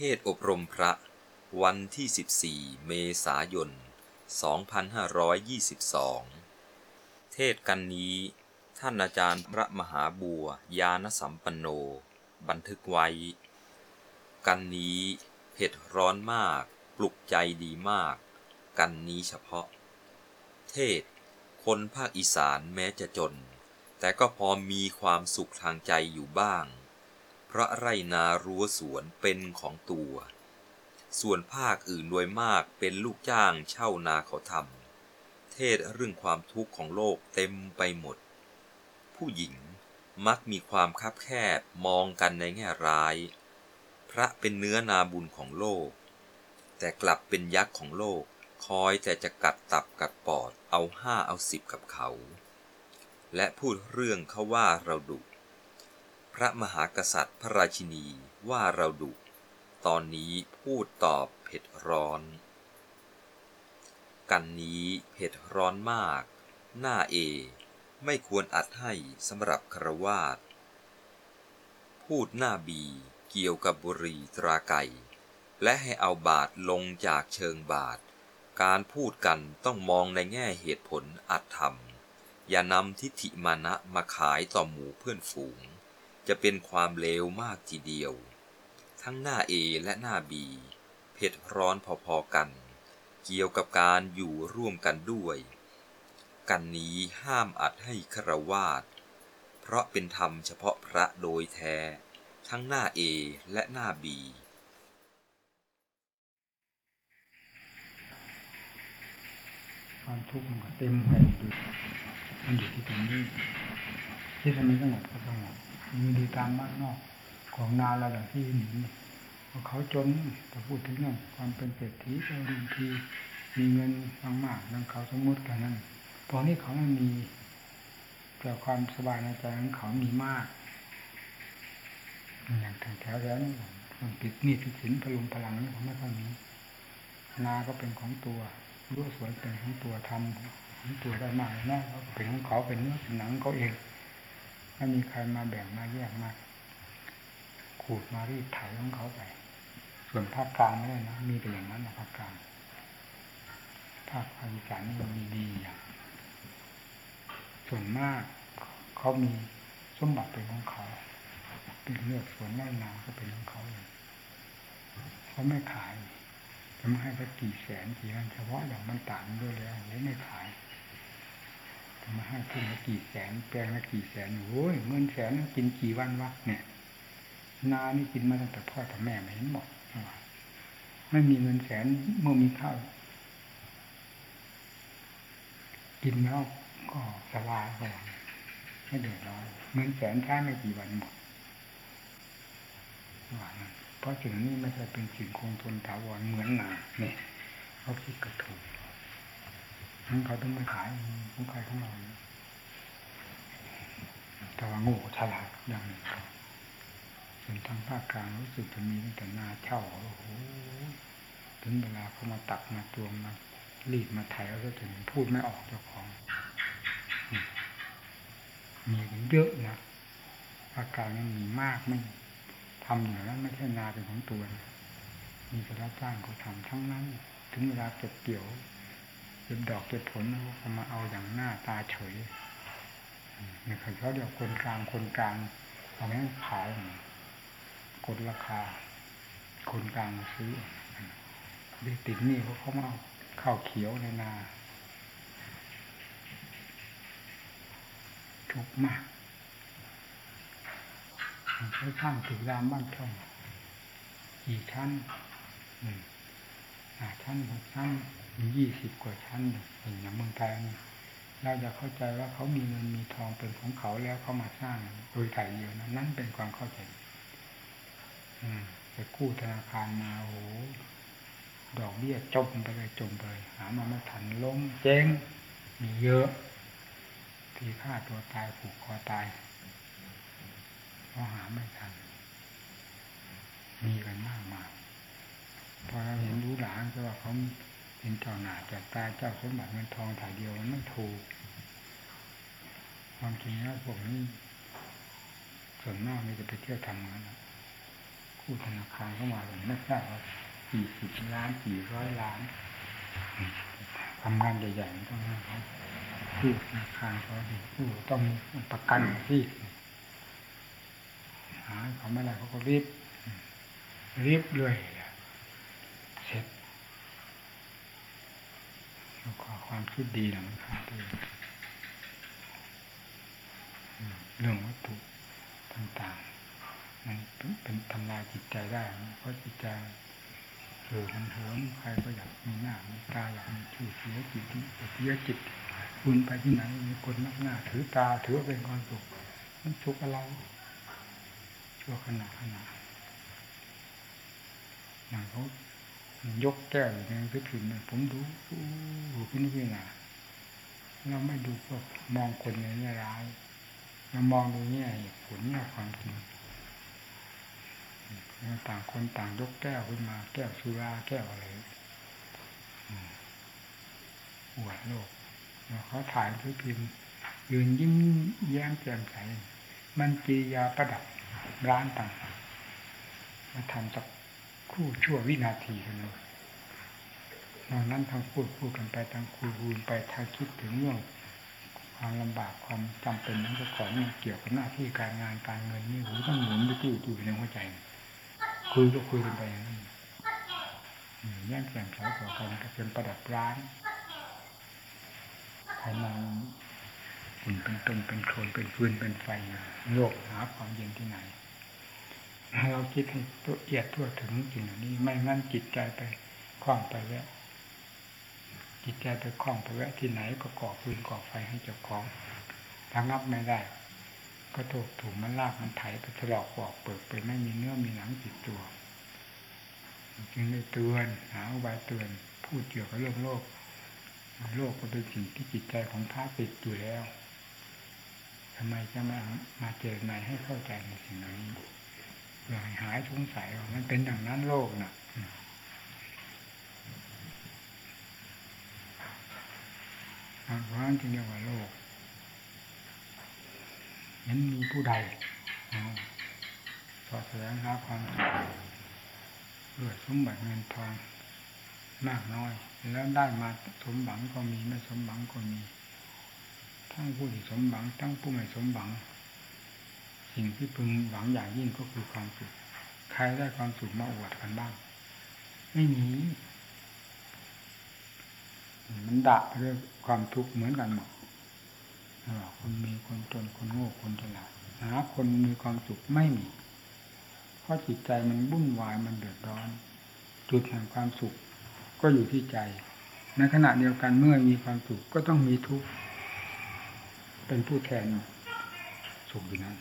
ทศอบรมพระ วันที่ 14 เมษายน 2522 เทศกันนี้ ท่านอาจารย์พระมหาบัวยานสัมปันโน บันทึกไว้ กันนี้เผ็ดร้อนมาก ปลุกใจดีมาก กันนี้เฉพาะ เทศ คนภาคอีสานแม้จะจน แต่ก็พอมีความสุขทางใจอยู่บ้าง พระไรนารั้วสวนเป็นของตัว ส่วนภาคอื่นโดยมากเป็นลูกจ้างเช่านาเขาทำเทศเรื่องความทุกข์ของโลกเต็มไปหมด ผู้หญิงมักมีความคับแคบมองกันในแง่ร้าย พระเป็นเนื้อนาบุญของโลก แต่กลับเป็นยักษ์ของโลก คอยแต่จะกัดตับกัดปอดเอาห้าเอาสิบกับเขา และพูดเรื่องเขาว่าเราดุ ระมหากษัตริย์พระราชินีว่าเราดุ ตอนนี้พูดตอบเผ็ดร้อน กันนี้เผ็ดร้อนมาก หน้าเอ ไม่ควรอัดให้สำหรับครวาสพูดหน้าบีเกี่ยวกับบุรีตราไก่ และให้เอาบาทลงจากเชิงบาท การพูดกันต้องมองในแง่เหตุผลอัดธรรม อย่านำทิฏฐิมานะมาขายต่อหมู่เพื่อนฝูง จะเป็นความเลวมากทีเดียว ทั้งหน้าเอและหน้าบีเผ็ดร้อนพอๆกัน เกี่ยวกับการอยู่ร่วมกันด้วย กันนี้ห้ามอัดให้ครวาสเพราะเป็นธรรมเฉพาะพระโดยแท้ ทั้งหน้าเอและหน้าบีความทุกข์มันก็เต็มไปอยู่มันอยู่ที่ตรงนี้ที่ทำไมสงบก็สงบ มีดีตามบ้านนอก ของนาเราอย่างที่หนีพอเขาจนแต่พูดถึงเรื่องความเป็นเศรษฐีก็บางทีมีเงินมากๆนั่งเขาสมมติกันนั่นตอนนี้เขาไม่มี แต่ความสบายในใจของเขามีมากอย่างทางแถวแถวนี้มันปิดหนี้ปิดสินพลุงพลังนี่เขาไม่ค่อยมีนาก็เป็นของตัวรู้วสวนเป็นของตัวทำของตัวได้มากนะเขาเป็นของเขาเป็นเนื้อหนังเขาเอง ไม่มีใครมาแบ่งมาแยกมาขูดมารีดไถของเขาไปส่วนภาคกลางไม่ได้นะมีแต่อย่างนั้นนะภาคกลางภาคอีสานนี่มันมีดีอย่างส่วนมากเขามีสมบัติเป็นของเขา เป็นเลือกสวนไร่นาก็เป็นของเขาเองเขาไม่ขายจะมาให้สักกี่แสนกี่ล้านเฉพาะอย่างมันต่างด้วยแล้วโอ้ไม่ขาย มาให้ขึ้นกี่แสน แปลงละกี่แสนโอ้ยเงินแสนกินกี่วันวะเนี่ยนานี่กินมาตั้งแต่พ่อแต่แม่ไม่เห็นบอกไม่มีเงินแสนเมื่อมีข้าวกินแล้วก็สบายไปไม่เดือดร้อนเงินแสนใช้ไม่กี่วันหมดว่านั้นเพราะสิ่งนี้ไม่ใช่เป็นสิ่งคงทนถาวรเหมือนนาเนี่ยเขาคิดกระถูก ทั้งเขาต้องไม่ขายของใครของเราแต่ว่าโง่ฉลาดอย่างหนึ่งส่วนทางภาคกลางรู้สึกจะมีตั้งแต่นาเช่าโอ้โหถึงเวลาเขามาตักมาตวงมารีดมาไถเอาซะถึงพูดไม่ออกเจ้าของ มีกันเยอะนะภาคกลางนี่มีมากไม่ทำอยู่แล้วไม่ใช่นาเป็นของตัวนะมีกระจ้างเขาทำทั้งนั้น ถึงเวลาเก็บเกี่ยว ก็บดอกเก็บผลเขามาเอาอย่างหน้าตาเฉยนี่เขาเรียกคนกลางคนกลางเอาแม่ขายกดราคา คนกลางซื้อด้ติดนี่เขาเขามาข้าวเขียวในนาทุกมากเขาสร้างตึกรามบ้านช่องกี่ชั้นหนึ่งห้าชั้นหกชั้น ยี่สิบกว่าชั้นอย่างเมืองไทยเราจะเข้าใจว่าเขามีเงินมีทองเป็นของเขาแล้วเขามาสร้างโดยถ่ายเดียวนะนั่นเป็นความเข้าใจไปกู้ธนาคารมาโอ้ดอกเบี้ยจมไปเลยจมไปหามาไม่ทันล้มเจ๊งมีเยอะ ที่ฆ่าตัวตายผูกคอตายเพราะหาไม่ทัน มีกันมากมายพอเราเห็นรู้หลานก็ว่าเขา เป็นเจ้าหน้าเจ้าตาเจ้าสมบัติเงินทองถ่ายเดียวมันไม่ถูกความจริงแล้วพวกนี้ส่วนมากไม่จะไปเที่ยวทำงานคู่ธนาคารเข้ามาเลยไม่ทราบว่ากี่สิบล้านกี่ร้อยล้านทำงานใหญ่ๆต้องให้เขาผู้ธนาคารเขาดีผู้ต้องประกันที่หาเขาไม่ได้เขาก็รีบรีบเลยเสร็จแล้วก็ ความคิดดีนะมันขาดด้วยเรื่องวัตถุต่างๆ มันเป็นทำลายจิตใจได้เพราะจิตใจเหือมันเหิมใครก็อยากมีหน้ามีตาอยากมีชื่อเสียจิตเสียจิตคุณไปที่ไหนมีคนนักหน้า ถือตาถือว่าเป็นความสุขมันสุขอะไรชั่วขณะขณะอย่างเขา ยกแก้วอยู่ในพิธีเนี่ยผมดูดูพินิจพิจารณาเราไม่ดูพวกมองคนในแง่ร้ายเรามองดูแง่ผลแง่ความจริงต่างคนต่างยกแก้วขึ้นมา แก้วสุราแก้วอะไรอวดโลกเขาถ่ายพิพิมพ์ยืนยิ้มแย้มแจ่มใสมันจียาประดับร้านต่างมาทำสัก คู่ชั่ววินาทีกันเลยนอกนั้นทางพูดพูดกันไปทางคุยคุยไปทางคิดถึงเรื่องความลำบากความจำเป็นนั้นก็ของเกี่ยวกับหน้าที่การงานการเงินนี่หูต้องหมุนไปที่อยู่ในหัวใจ คุยก็คุยกันไปอย่างนั้นแย่งแข่งขันต่อกันก็เป็นประดับร้านภายในฝุ่นเป็นต้นเป็นโคลนเป็นฟืนเป็นไฟโลกหาความเย็นที่ไหน เราคิดให้ตัวเอียดทั่วถึงสิ่งเหล่านี้ ไม่งั้นจิตใจไปคล้องไปแล้วจิตใจไปคล้องไปแวะที่ไหนก็ก่อฟืนก่อไฟให้เจ้าของระงับไม่ได้ ก็ถูกถูกมันลากมันไถไปถลอกปอกเปิดไปไม่มีเนื้อมีหนังติดตัว จึงได้เตือนหาอุบายเตือนพูดเกี่ยวกับเรื่องโลก โลกก็เป็นสิ่งที่จิตใจของพระติดอยู่แล้วทำไมจะม่มาเจอในให้เข้าใจในสิ่งเหล่านี้ ห้หายสงสัยว่ามันเป็นอย่างนั้นโลกนะ่ะเพราะนั้นจึงเรียกว่าโลกนั้นมีผู้ใดสอดแสวงหาความสุขเกิดสมบัติเงินทองมากน้อย แล้วได้มาสมหวังก็มีไม่สมหวังก็มี ทั้งผู้ที่สมหวัง ทั้งผู้ไม่สมหวัง สิ่งที่พึงหวังอย่างยิ่งก็คือความสุขใครได้ความสุขมาอวดกันบ้าง ไม่มีมันดะเรื่องความทุกข์เหมือนกันหมดคนมีคนจนคนโง่คนฉลาดหาคนมีความสุขไม่มีเพราะจิตใจมันวุ่นวายมันเดือดร้อน จุดแห่งความสุข ก็อยู่ที่ใจ ในขณะเดียวกันเมื่อมีความสุขก็ต้องมีทุกข์เป็นผู้แทนสุขอยู่นั้น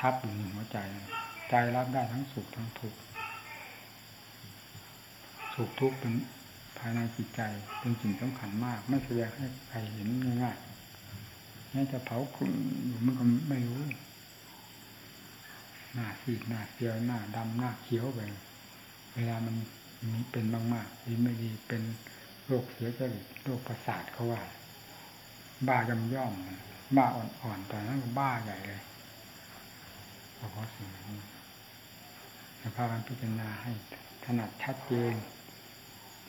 ทับอยู่ในหัวใจ ใจรับได้ทั้งสุขทั้งทุกข์สุขทุกข์เป็นภายในจิตใจเป็นสิ่งสำคัญมาก ไม่แสดงให้ใครเห็นง่ายๆแม้จะเผาคุณอยู่มันก็ไม่รู้หน้าซีดหน้าเขียวหน้าดำหน้าเขียวไปเวลามันมีเป็นมากๆดีไม่ดีเป็นโรคเสียจริตโรคประสาทเขาว่า บ้าย่อมย่อมบ้าอ่อนๆตอนนั้นก็บ้าใหญ่เลย เพราะสิ่งนี้แต่พากันพิจารณาให้ถนัดชัดเจน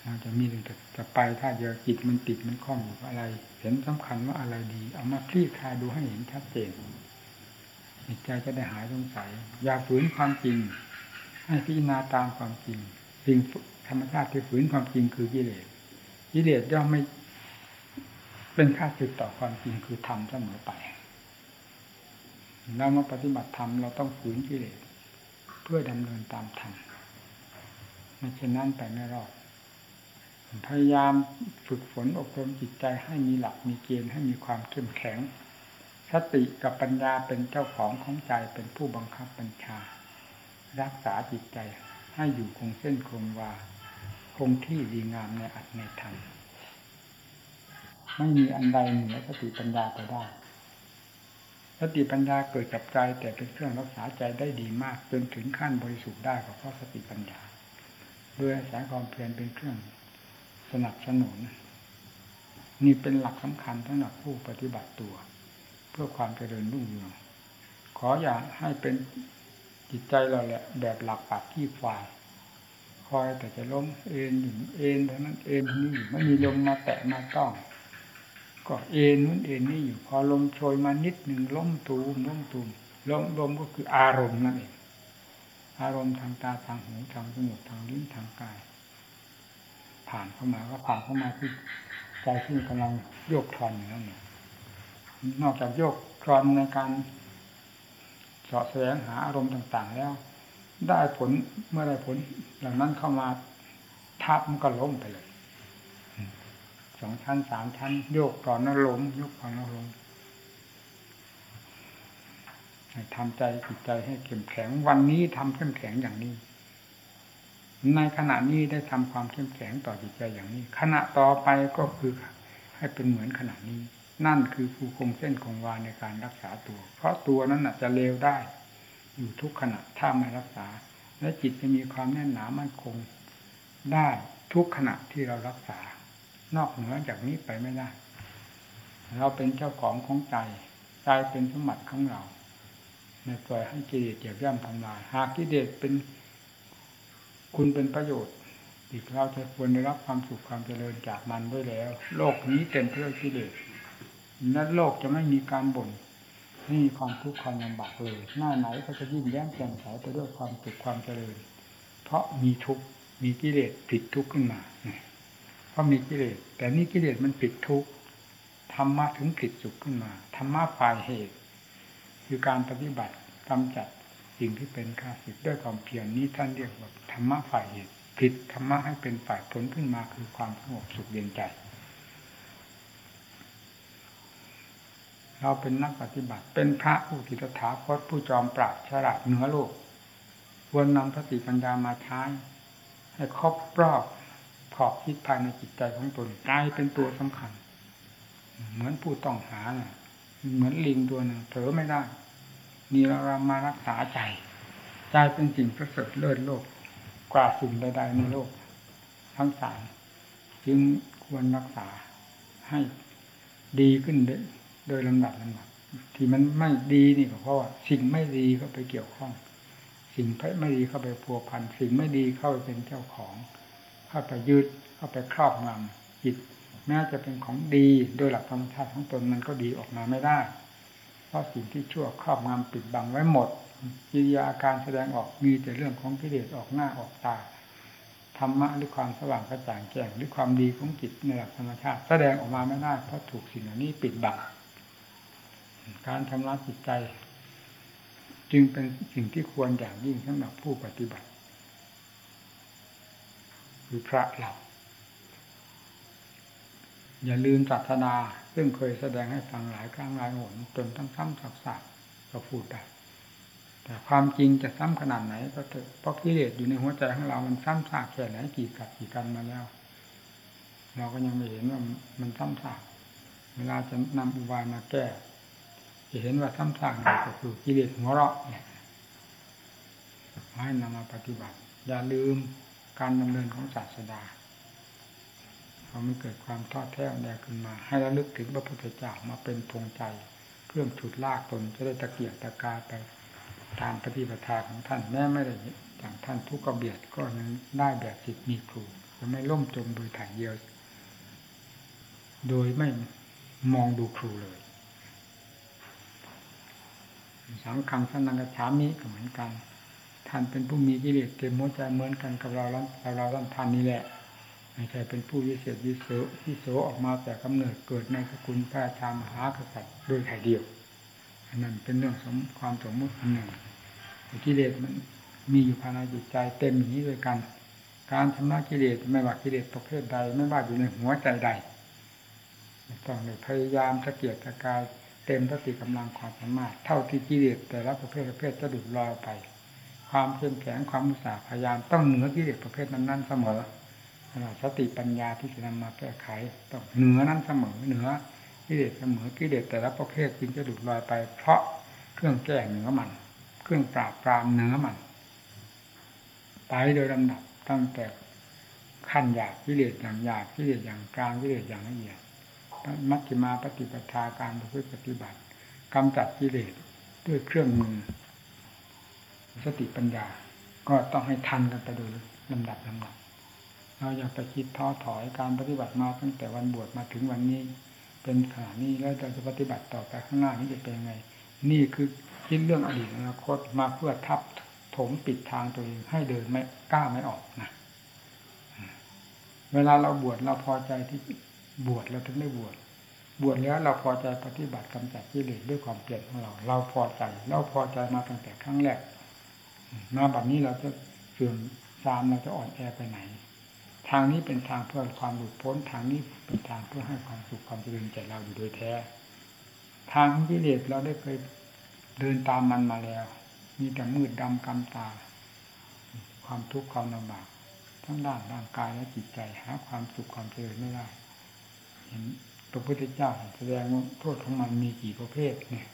เราจะมีแต่จะไปถ้าเดียวจิตมันติดมันคล้องอยู่อะไร เห็นสำคัญว่าอะไรดี เอามาคลี่คลายดูให้เห็นชัดเจนจิตใจจะได้หายสงสัย อย่าฝืนความจริง ให้พิจารณาตามความจริงสิ่งธรรมชาติที่ฝืนความจริงคือกิเลสกิเลสย่อมไม่เป็นค่าศึกต่อความจริงคือธรรมเสมอไป เรามาปฏิบัติธรรมเราต้องฝืนกิเลสเพื่อดำเนินตามธรรมไม่เช่นนั้นไปไม่รอด พยายามฝึกฝนอบรมจิตใจให้มีหลักมีเกณฑ์ให้มีความเข้มแข็ง สติกับปัญญาเป็นเจ้าของของใจเป็นผู้บังคับบัญชา รักษาจิตใจให้อยู่คงเส้นคงวาคงที่ดีงามในอัตในธรรมไม่มีอันใดเหนือสติปัญญาไปได้ สติปัญญาเกิดกับใจแต่เป็นเครื่องรักษาใจได้ดีมากจนถึงขั้นบริสุทธิ์ได้ก็เพราะสติปัญญาโดยอาศัยความเพียรเป็นเครื่องสนับสนุนนี่เป็นหลักสำคัญสำหรับผู้ปฏิบัติตัว เพื่อความเจริญรุ่งเรืองขออย่าให้เป็นจิตใจเราแหละแบบหลักปักที่ฝ่ายคอยแต่จะล้มเอ็นอยู่เอ็นเท่านั้นเอ็นนี่ไม่มีลมมาแตะมาต้อง ก็เอ็นนู้นเอ็นนี่อยู่พอลมโชยมานิดหนึ่งล้มตูมล้มตูมลมลมก็คืออารมณ์นั่นเองอารมณ์ทางตาทางหูทางจมูกทางลิ้นทางกาย ผ่านเข้ามาก็ผ่านเข้ามาที่ใจที่กำลังโยกทอนอยู่นั่นเองนอกจากโยกทอนในการเสาะแสวงหาอารมณ์ต่าง ๆ แล้ว ได้ผลเมื่อได้ผลเหล่านั้นเข้ามาทับมันก็ล้มไปเลย สองชั้นสามชั้น โยกก่อนแล้วล้มโยกก่อนแล้วล้มทำใจจิตใจให้เข้มแข็ง วันนี้ทำเข้มแข็งอย่างนี้ ในขณะนี้ได้ทำความเข้มแข็งต่อจิตใจอย่างนี้ ขณะต่อไปก็คือให้เป็นเหมือนขณะนี้ นั่นคือภูคงเส้นคงวาในการรักษาตัว เพราะตัวนั้นจะเลวได้ อยู่ทุกขณะถ้าไม่รักษา และจิตจะมีความแน่นหนามั่นคงได้ทุกขณะที่เรารักษา นอกเหนือจากนี้ไปไม่ได้ เราเป็นเจ้าของของใจใจเป็นสมบัติของเราในปล่อยให้กิเลสเหยียบย่ำทำลาย หากกิเลสเป็นคุณเป็นประโยชน์ อีกเราจะควรได้รับความสุขความเจริญจากมันด้วยแล้ว โลกนี้เต็มไปด้วยกิเลสนั้นโลกจะไม่มีการบ่นไม่มีความทุกข์ความลำบากเลย หน้าไหนก็จะยิ่งแย้มแจ่มใสไปด้วยความสุขความเจริญ เพราะมีทุกข์มีกิเลสผิดทุกข์ขึ้นมา เพราะมีกิเลส แต่นี่กิเลสมันผิดทุกธรรมะถึงผิดสุขขึ้นมาธรรมะฝ่ายเหตุ คือการปฏิบัติกำจัดสิ่งที่เป็นข้าศึกด้วยความเพียรนี้ท่านเรียกว่าธรรมะฝ่ายเหตุผิดธรรมะให้เป็นฝ่ายผลขึ้นมาคือความสงบสุขเย็นใจเราเป็นนักปฏิบัติ เป็นพระผู้กิตถาคตผู้จอมปราดฉลาดเหนือโลกควรนำสติปัญญามาใช้ให้ครอบรอบ ขอบคิดภายในจิตใจของตนกลายเป็นตัวสำคัญ เหมือนผู้ต้องหาน่ะเหมือนลิงตัวหนึ่งเผลอไม่ได้นี่เราเรามารักษาใจ ใจเป็นสิ่งประเสริฐเลิศโลก กว่าสิ่งใดๆในโลก ทั้งสามจึงควรรักษาให้ดีขึ้นโดยลำดับลำดับที่มันไม่ดีนี่ก็เพราะว่าสิ่งไม่ดีก็ไปเกี่ยวข้อง สิ่งไม่ดีเข้าไปพัวพัน สิ่งไม่ดีเข้าไปเป็นเจ้าของ เข้าไปยึดเข้าไปครอบงำจิตแม้จะเป็นของดีโดยหลักธรรมชาติของตนมันก็ดีออกมาไม่ได้ เพราะสิ่งที่ชั่วครอบงำปิดบังไว้หมดกิริยาอาการแสดงออกมีแต่เรื่องของกิเลสออกหน้าออกตาธรรมะหรือความสว่างกระจ่างแจ้งหรือความดีของจิตในหลักธรรมชาติ แสดงออกมาไม่ได้เพราะถูกสิ่งเหล่านี้ปิดบังการชำระจิตใจ จึงเป็นสิ่งที่ควรอย่างยิ่งสำหรับผู้ปฏิบัติ คือพระเราอย่าลืมศาสนาซึ่งเคยแสดงให้ฟังหลายครั้งหลายหนจนทั้งซ้ำสักๆก็พูดได้แต่ความจริงจะซ้ำขนาดไหนก็เถอะเพราะกิเลสอยู่ในหัวใจของเรา มันซ้ำซากแค่ไหนกี่กับกี่กันมาแล้ว เราก็ยังไม่เห็นว่ามันซ้ำซากเวลาจะนำอุบายมาแก้จะเห็นว่าซ้ำซากก็คือกิเลสหัวเราะเนี่ยให้นำมาปฏิบัติ อย่าลืม การดำเนินของศาสดาพอมันเกิดความทอดแท้แดขึ้นมา ให้ระลึกถึงพระพุทธเจ้ามาเป็นธงใจ เครื่องฉุดลากตนจะได้ตะเกียกตะกาไปตามปฏิปทาของท่านแม้ไม่ได้อย่างท่านทุกกระเบียดก็ยังได้แบบจิตมีครูจะไม่ล่มจมโดยถ่ายเดียว โดยไม่มองดูครูเลยสังขังสนังกระฉามิก็เหมือนกัน ท่านเป็นผู้มีกิเลสเต็มหัวใจเหมือนกันกับเราเราเราท่านนี้แหละไม่ใช่เป็นผู้วิเศษวิโสวิโสออกมาแต่กำเนิดเกิดในสกุลพระชามหากษัตริย์โดยถ่เดียวอันนั้นเป็นเรื่องสมความสมมติอันหนึ่งกิเลสมันมีอยู่ภายในจิตใจเต็มอย่างนี้ด้วยกัน การชำระกิเลสไม่ว่ากิเลสประเภทใด ไม่ว่าอยู่ในหัวใจใดต้องพยายามตะเกียกตะกายเต็มสติกำลังความสามารถ เท่าที่กิเลสแต่ละประเภทประเภทจะดุดลอยไป ความเข้มแข็งความมุสาพยายามต้องเหนือกิเลสประเภทนั้นๆเสมอสติปัญญาที่จะนำมาแก้ไขต้องเหนือนั้นเสมอเหนือกิเลสเสมอกิเลสแต่ละประเภทจึงจะดุดลอยไป เพราะเครื่องแก้เหนือมัน เครื่องปราบปรามเหนือมัน ไปโดยลำดับตั้งแต่ขั้นหยาบกิเลสอย่างหยาบกิเลสอย่างกลางกิเลสอย่างละเอียดมัชฌิมาปฏิปทาการประพฤติปฏิบัติกำจัดกิเลสด้วยเครื่องมือ สติปัญญา ก็ต้องให้ทันกันไปโดยลำดับลำดับเราอย่าไปคิดท้อถอยการปฏิบัติมาตั้งแต่วันบวชมาถึงวันนี้ เป็นขณะนี้แล้วเราจะปฏิบัติต่อไปข้างหน้านี้จะเป็นยังไง นี่คือคิดเรื่องอดีตอนาคตมาเพื่อทับถมปิดทางตัวเองให้เดินไม่กล้าไม่ออกนะเวลาเราบวชเราพอใจที่บวชเราถึงได้บวชบวชแล้วเราพอใจปฏิบัติกำจัดกิเลสด้วยความเปลี่ยนของเรา เราพอใจเราพอใจมาตั้งแต่ครั้งแรก มาแบัดนี้เราจะเสื่อมทรามเราจะอ่อนแอไปไหน ทางนี้เป็นทางเพื่อความหลุดพ้น ทางนี้เป็นทางเพื่อให้ความสุขความเจริญแก่เราอยู่โดยแท้ ทางของกิเลสเราได้เคยเดินตามมันมาแล้ว มีแต่มืดดำกำตา ความทุกข์ความลำบากทั้งด้านร่างกายและจิตใจหาความสุขความเจริญไม่ได้เห็นพระพุทธเจ้าแสดงว่าโทษของมันมีกี่ประเภทเนี่ย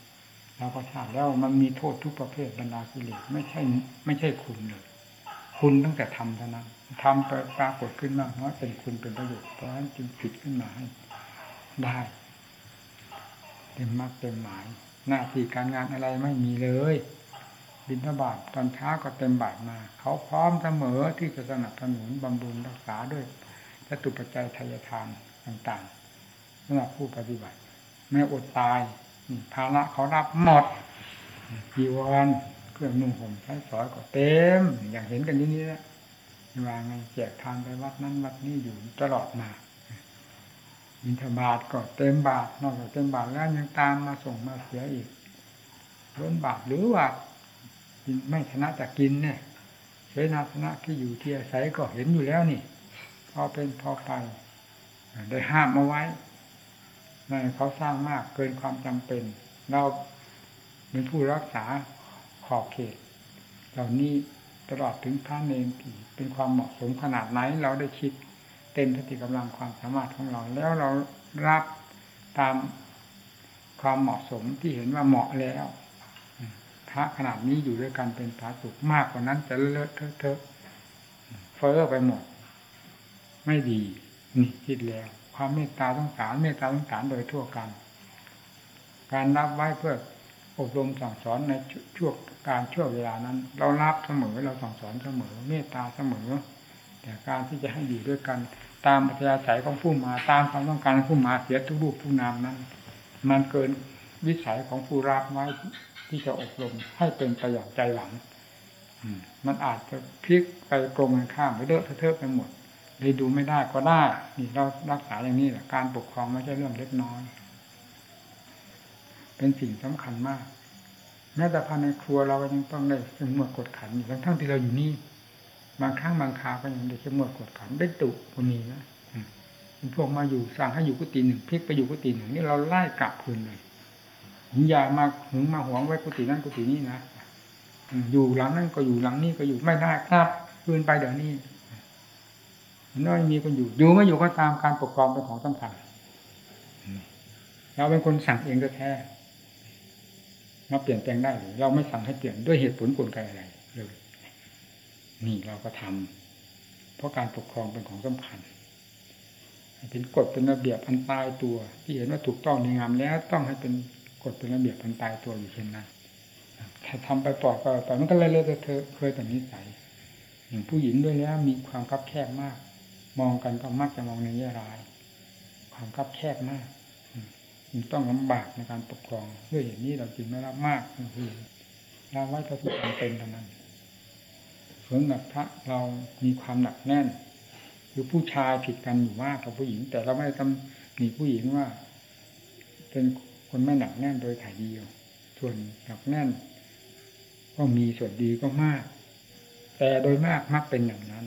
เราก็ทราบแล้วมันมีโทษทุกประเภทบรรดากิเลสไม่ใช่ ไม่ใช่คุณเลย คุณตั้งแต่ทำเท่านั้นทำไปปรากฏขึ้นมาว่าเป็นคุณเป็นประโยชน์เพราะฉะนั้นจึงผิดขึ้นมาให้ได้เต็มมากเต็มหมาย หน้าที่การงานอะไรไม่มีเลย บินทบาทตอนเช้าก็เต็มบาทมา เขาพร้อมเสมอที่จะสนับสนุนบำรุงรักษาด้วยจตุปัจจัยทายทานต่างๆสำหรับผู้ปฏิบัติแม้อดตาย ภาระเขารับหมดจีวรเครื่องนุ่งห่มใช้สอยก็เต็ม อย่างเห็นกันอย่นี้แหละว่าไงแจกทานไปวัดนั้นวัดนี้อยู่ตลอดมาบินทบาทก็เต็มบาทนอกจากเต็มบาทแล้วยังตามมาส่งมาเสียอีกล้นบาทหรือว่าไม่ชนะจากกินเนี่ยเสนาสนะที่อยู่ที่อาศัยก็เห็นอยู่แล้วนี่ พอเป็นพอไปได้ห้ามเอาไว้ เขาสร้างมากเกินความจำเป็น เราเป็นผู้รักษาขอบเขตเหล่านี้ตลอดถึงพระเนรที่เป็นความเหมาะสมขนาดไหน เราได้คิดเต็มสติกำลังความสามารถของเรา แล้วเรารับตามความเหมาะสมที่เห็นว่าเหมาะแล้วพระขนาดนี้อยู่ด้วยกันเป็นพระสุขมากกว่านั้นจะเลอะเทอะเฟ้อไปหมด ไม่ดีนี่คิดแล้ว ความเมตตาสงสารเมตตาสงสารโดยทั่วกัน การรับไว้เพื่ออบรมสั่งสอนในช่วงการช่วงเวลานั้น เรารับเสมอเราสั่งสอนเสมอ เมตตาเสมอ แต่การที่จะให้อยู่ด้วยกัน ตามปัจจัยสายของผู้มาตามความต้องการของผู้มาเสียทุกรูปทุกนามนั้น มันเกินวิสัยของผู้รับไว้ที่จะอบรมให้เป็นประโยชน์ใจหวังมันอาจจะพลิกไปตรงกันข้ามไปเลอะเทอะไปหมด เลยดูไม่ได้ก็ได้ นี่เรารักษาอย่างนี้แหละการปกครองไม่ใช่เรื่องเล็กน้อย เป็นสิ่งสำคัญมากแม้แต่ภายในครัวเราก็ยังต้องได้เข้มงวดกดขันอยู่ทั้งที่เราอยู่นี่บางครั้งบางคราวก็ยังได้เข้มงวดกดขันได้ตุก็มีนะพวกมาอยู่สั่งให้อยู่กุฏิหนึ่งพลิกไปอยู่กุฏิหนึ่งนี่เราไล่กลับคืนเลยอย่ามาหึงมาหวงไว้กุฏินั้นกุฏินี้นะอยู่หลังนั้นก็อยู่หลังนี้ก็อยู่ไม่ได้ครับคืนไปเดี๋ยวนี้ น้อยมีคนอยู่อยู่ไม่อยู่ก็ตามการปกครองเป็นของสำคัญเราเป็นคนสั่งเองแท้มาเปลี่ยนแปลงได้หรือเราไม่สั่งให้เปลี่ยนด้วยเหตุผลกลไกอะไรเลยนี่เราก็ทำเพราะการปกครองเป็นของสำคัญเป็นกฎเป็นระเบียบอันตายตัว ที่เห็นว่าถูกต้องในงามแล้วต้องให้เป็นกฎเป็นระเบียบอันตายตัวอยู่เช่นนั้นถ้าทำไปปล่อยไปต่อยมันก็เลยเลยเธอเคยแต่นิสัยอย่างผู้หญิงด้วยแล้วมีความคับแคบมาก มองกันก็มักจะมองในแง่ร้าย ความคับแคบมากมันต้องลำบากในการปกครองด้วยอย่างนี้เราจึงไม่รับมากคือเราไว้ก็คือความเป็นเท่านั้นส่วนหนักพระเรามีความหนักแน่น คือผู้ชายผิดกันอยู่มากกับผู้หญิง แต่เราไม่ได้ทำหนีผู้หญิงว่า เป็นคนไม่หนักแน่นโดยถ่ายเดียว ส่วนหนักแน่น ก็มีส่วนดีก็มาก แต่โดยมากมักเป็นอย่างนั้น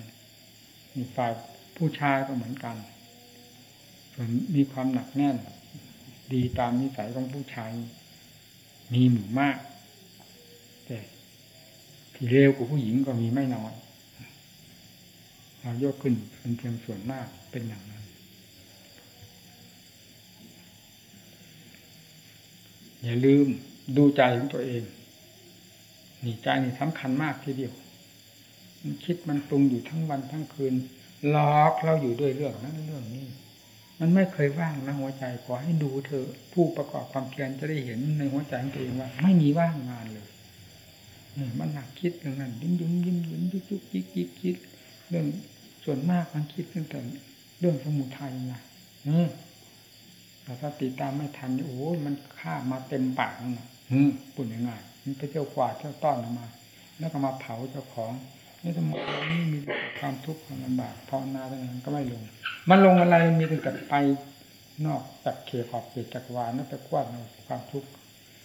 มีฝ่าย ผู้ชายก็เหมือนกันส่วนมีความหนักแน่น ดีตามนิสัยของผู้ชาย มีหมู่มาก แต่ที่เร็วกว่าผู้หญิงก็มีไม่น้อยเรายกขึ้นเป็นเพียงส่วนมากเป็นอย่างนั้น อย่าลืมดูใจของตัวเอง นี่ใจนี่สำคัญมากทีเดียว มันคิดมันปรุงอยู่ทั้งวันทั้งคืน ล็อกเราอยู่ด้วยเรื่องนั้นเรื่องนี้ มันไม่เคยว่างนะหัวใจขอให้ดูเถอะผู้ประกอบความเพียรจะได้เห็นในหัวใจของตัวเองว่า ไม่มีว่างงานเลยเนี่ยมันหนักคิดเรื่องนั้นยิ้มยิ้มยิ้มยิ้มยุกยุกยิกยิกคิดเรื่องส่วนมากมันคิดตั้งแต่เรื่องสมุทัยนะอืมแต่ถ้าติดตามไม่ทันโอ้ยมันฆ่ามาเต็มปากนะอืมปุ่นยังไงมันไปเที่ยวกวาดเที่ยวต้อนออกมา แล้วก็มาเผาเจ้าของ นี่สมองเรานี่มีความทุกข์ความลำบากภาวนาตรงนั้นก็ไม่ลง มันลงอะไรมันมีแต่ไปนอกจากเขตขอบเขตจักรวาลนั่นไปกว้านเอาความทุกข์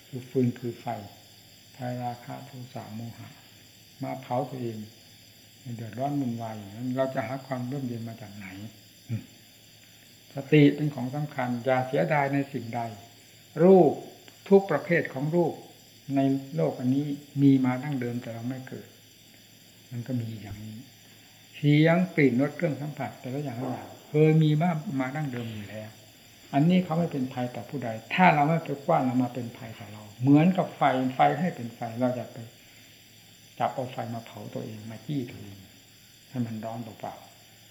คือฟืนคือไฟภายราคะโทสะโมหะ มาเผาตัวเองเดือดร้อนมุนวายเราจะหาความร่มเย็นมาจากไหน สติเป็นของสำคัญ อย่าเสียดายในสิ่งใด รูปทุกประเภทของรูปในโลกอันนี้มีมาดั้งเดิมแต่เราไม่เกิด มันก็มีอย่างนี้เสียงกลิ่นรสเครื่องสัมผัส แต่ละอย่างละอย่างเคยมีมามาดั้งเดิมอยู่แล้ว อันนี้เขาไม่เป็นภัยต่อผู้ใด ถ้าเราไม่ไปกว้านเรามาเป็นภัยต่อเรา เหมือนกับไฟไฟให้เป็นไฟเราจะไปจับเอาไฟมาเผาตัวเองมาจี้ตัวเองให้มันร้อนเปล่า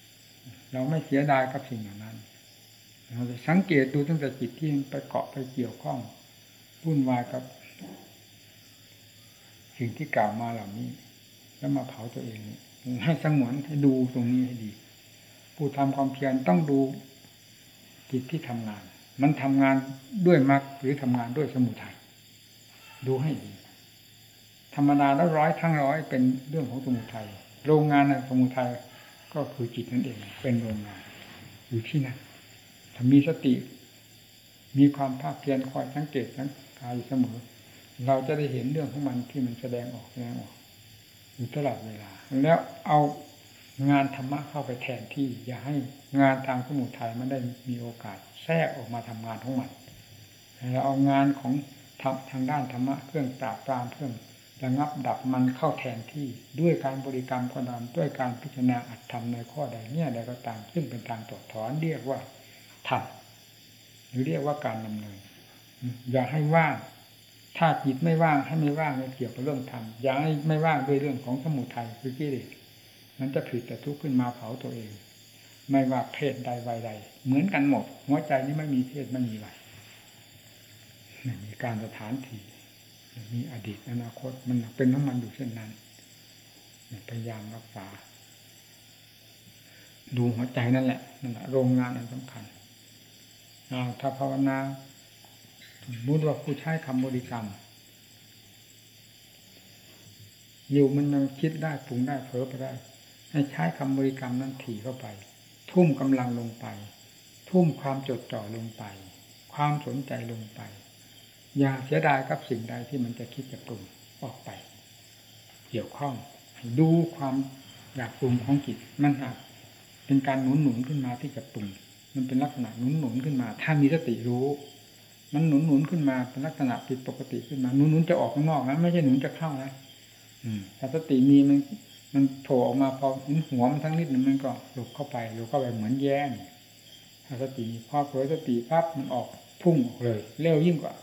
ๆเราไม่เสียดายกับสิ่งเหล่างนั้นเราจะสังเกตดูตั้งแต่จิตที่ไปเกาะไปเกี่ยวข้องวุ่นวายกับ สิ่งที่กล่าวมาเหล่านี้ แล้วมาเผาตัวเองให้สงวนให้ดูตรงนี้ให้ดี ผู้ทำความเพียรต้องดูจิตที่ทำงาน มันทำงานด้วยมรรคหรือทำงานด้วยสมุทัยดูให้ดี ธรรมดาแล้วร้อยทั้งร้อยเป็นเรื่องของสมุทัยโรงงานในสมุทัยก็คือจิตนั่นเองเป็นโรงงาน อยู่ที่นั่นถ้ามีสติ มีความภาคเพียรคอยสังเกตสังกายเสมอ เราจะได้เห็นเรื่องของมันที่มันแสดงออกแสดงออก อยู่ตลอดเวลา แล้วเอางานธรรมะเข้าไปแทนที่ อย่าให้งานทางสมุทัยมันได้มีโอกาสแทรกออกมาทำงานของมันเราเอางานของทางทางด้านธรรมะเครื่องปราบปรามเครื่องระงับดับมันเข้าแทนที่ด้วยการบริกรรมก็ตามด้วยการพิจารณาอัดทำในข้อใดเนี่ยใดก็ตาม ซึ่งเป็นทางตรวจถอนเรียกว่าทำหรือเรียกว่าการดำเนินอย่าให้ว่าง ถ้าจิตไม่ว่างให้ไม่ว่างในเกี่ยวกับเรื่องธรรมอย่าให้ไม่ว่างด้วยเรื่องของสมุทัยคือกิเลสนั้นจะผิดแต่ทุกข์ขึ้นมาเผาตัวเอง ไม่ว่าเพศใดวัยใด เหมือนกันหมดหัวใจนี้ไม่มีเพศไม่มีวัยไม่มีการสถานที่มีอดีตอนาคตมันเป็นน้ำมันอยู่เช่นนั้นพยายามรักษา ดูหัวใจนั่นแหละนั่นแหละโรงงานอันสำคัญถ้าภาวนา มุดว่าผู้ใช้คำบริกรรม อยู่มันยังคิดได้ปรุงได้เพ้อไปได้ ให้ใช้คำบริกรรมนั้นถี่เข้าไป ทุ่มกำลังลงไป ทุ่มความจดจ่อลงไป ความสนใจลงไป อย่าเสียดายกับสิ่งใดที่มันจะคิดจะปรุงออกไป เกี่ยวข้องดูความอยากปรุงของจิตมันหากเป็นการหนุนหนุนขึ้นมาที่จะปรุง มันเป็นลักษณะหนุนหนุนขึ้นมา ถ้ามีสติรู้ มันหนุนหนุนขึ้นมาเป็นลักษณะผิดปกติขึ้นมาหนุนหนุนจะออกข้างนอกนะไม่ใช่หนุนจะเข้านะถ้าสติมีมัน มันโผล่ออกมาพอเห็นหัวมันทั้งนิดนึงมันก็หลบเข้าไปหลบเข้าไปเหมือนแย่งถ้าสติพอเผลอสติปั๊บมันออกพุ่งออกเลย เร็วยิ่งกว่า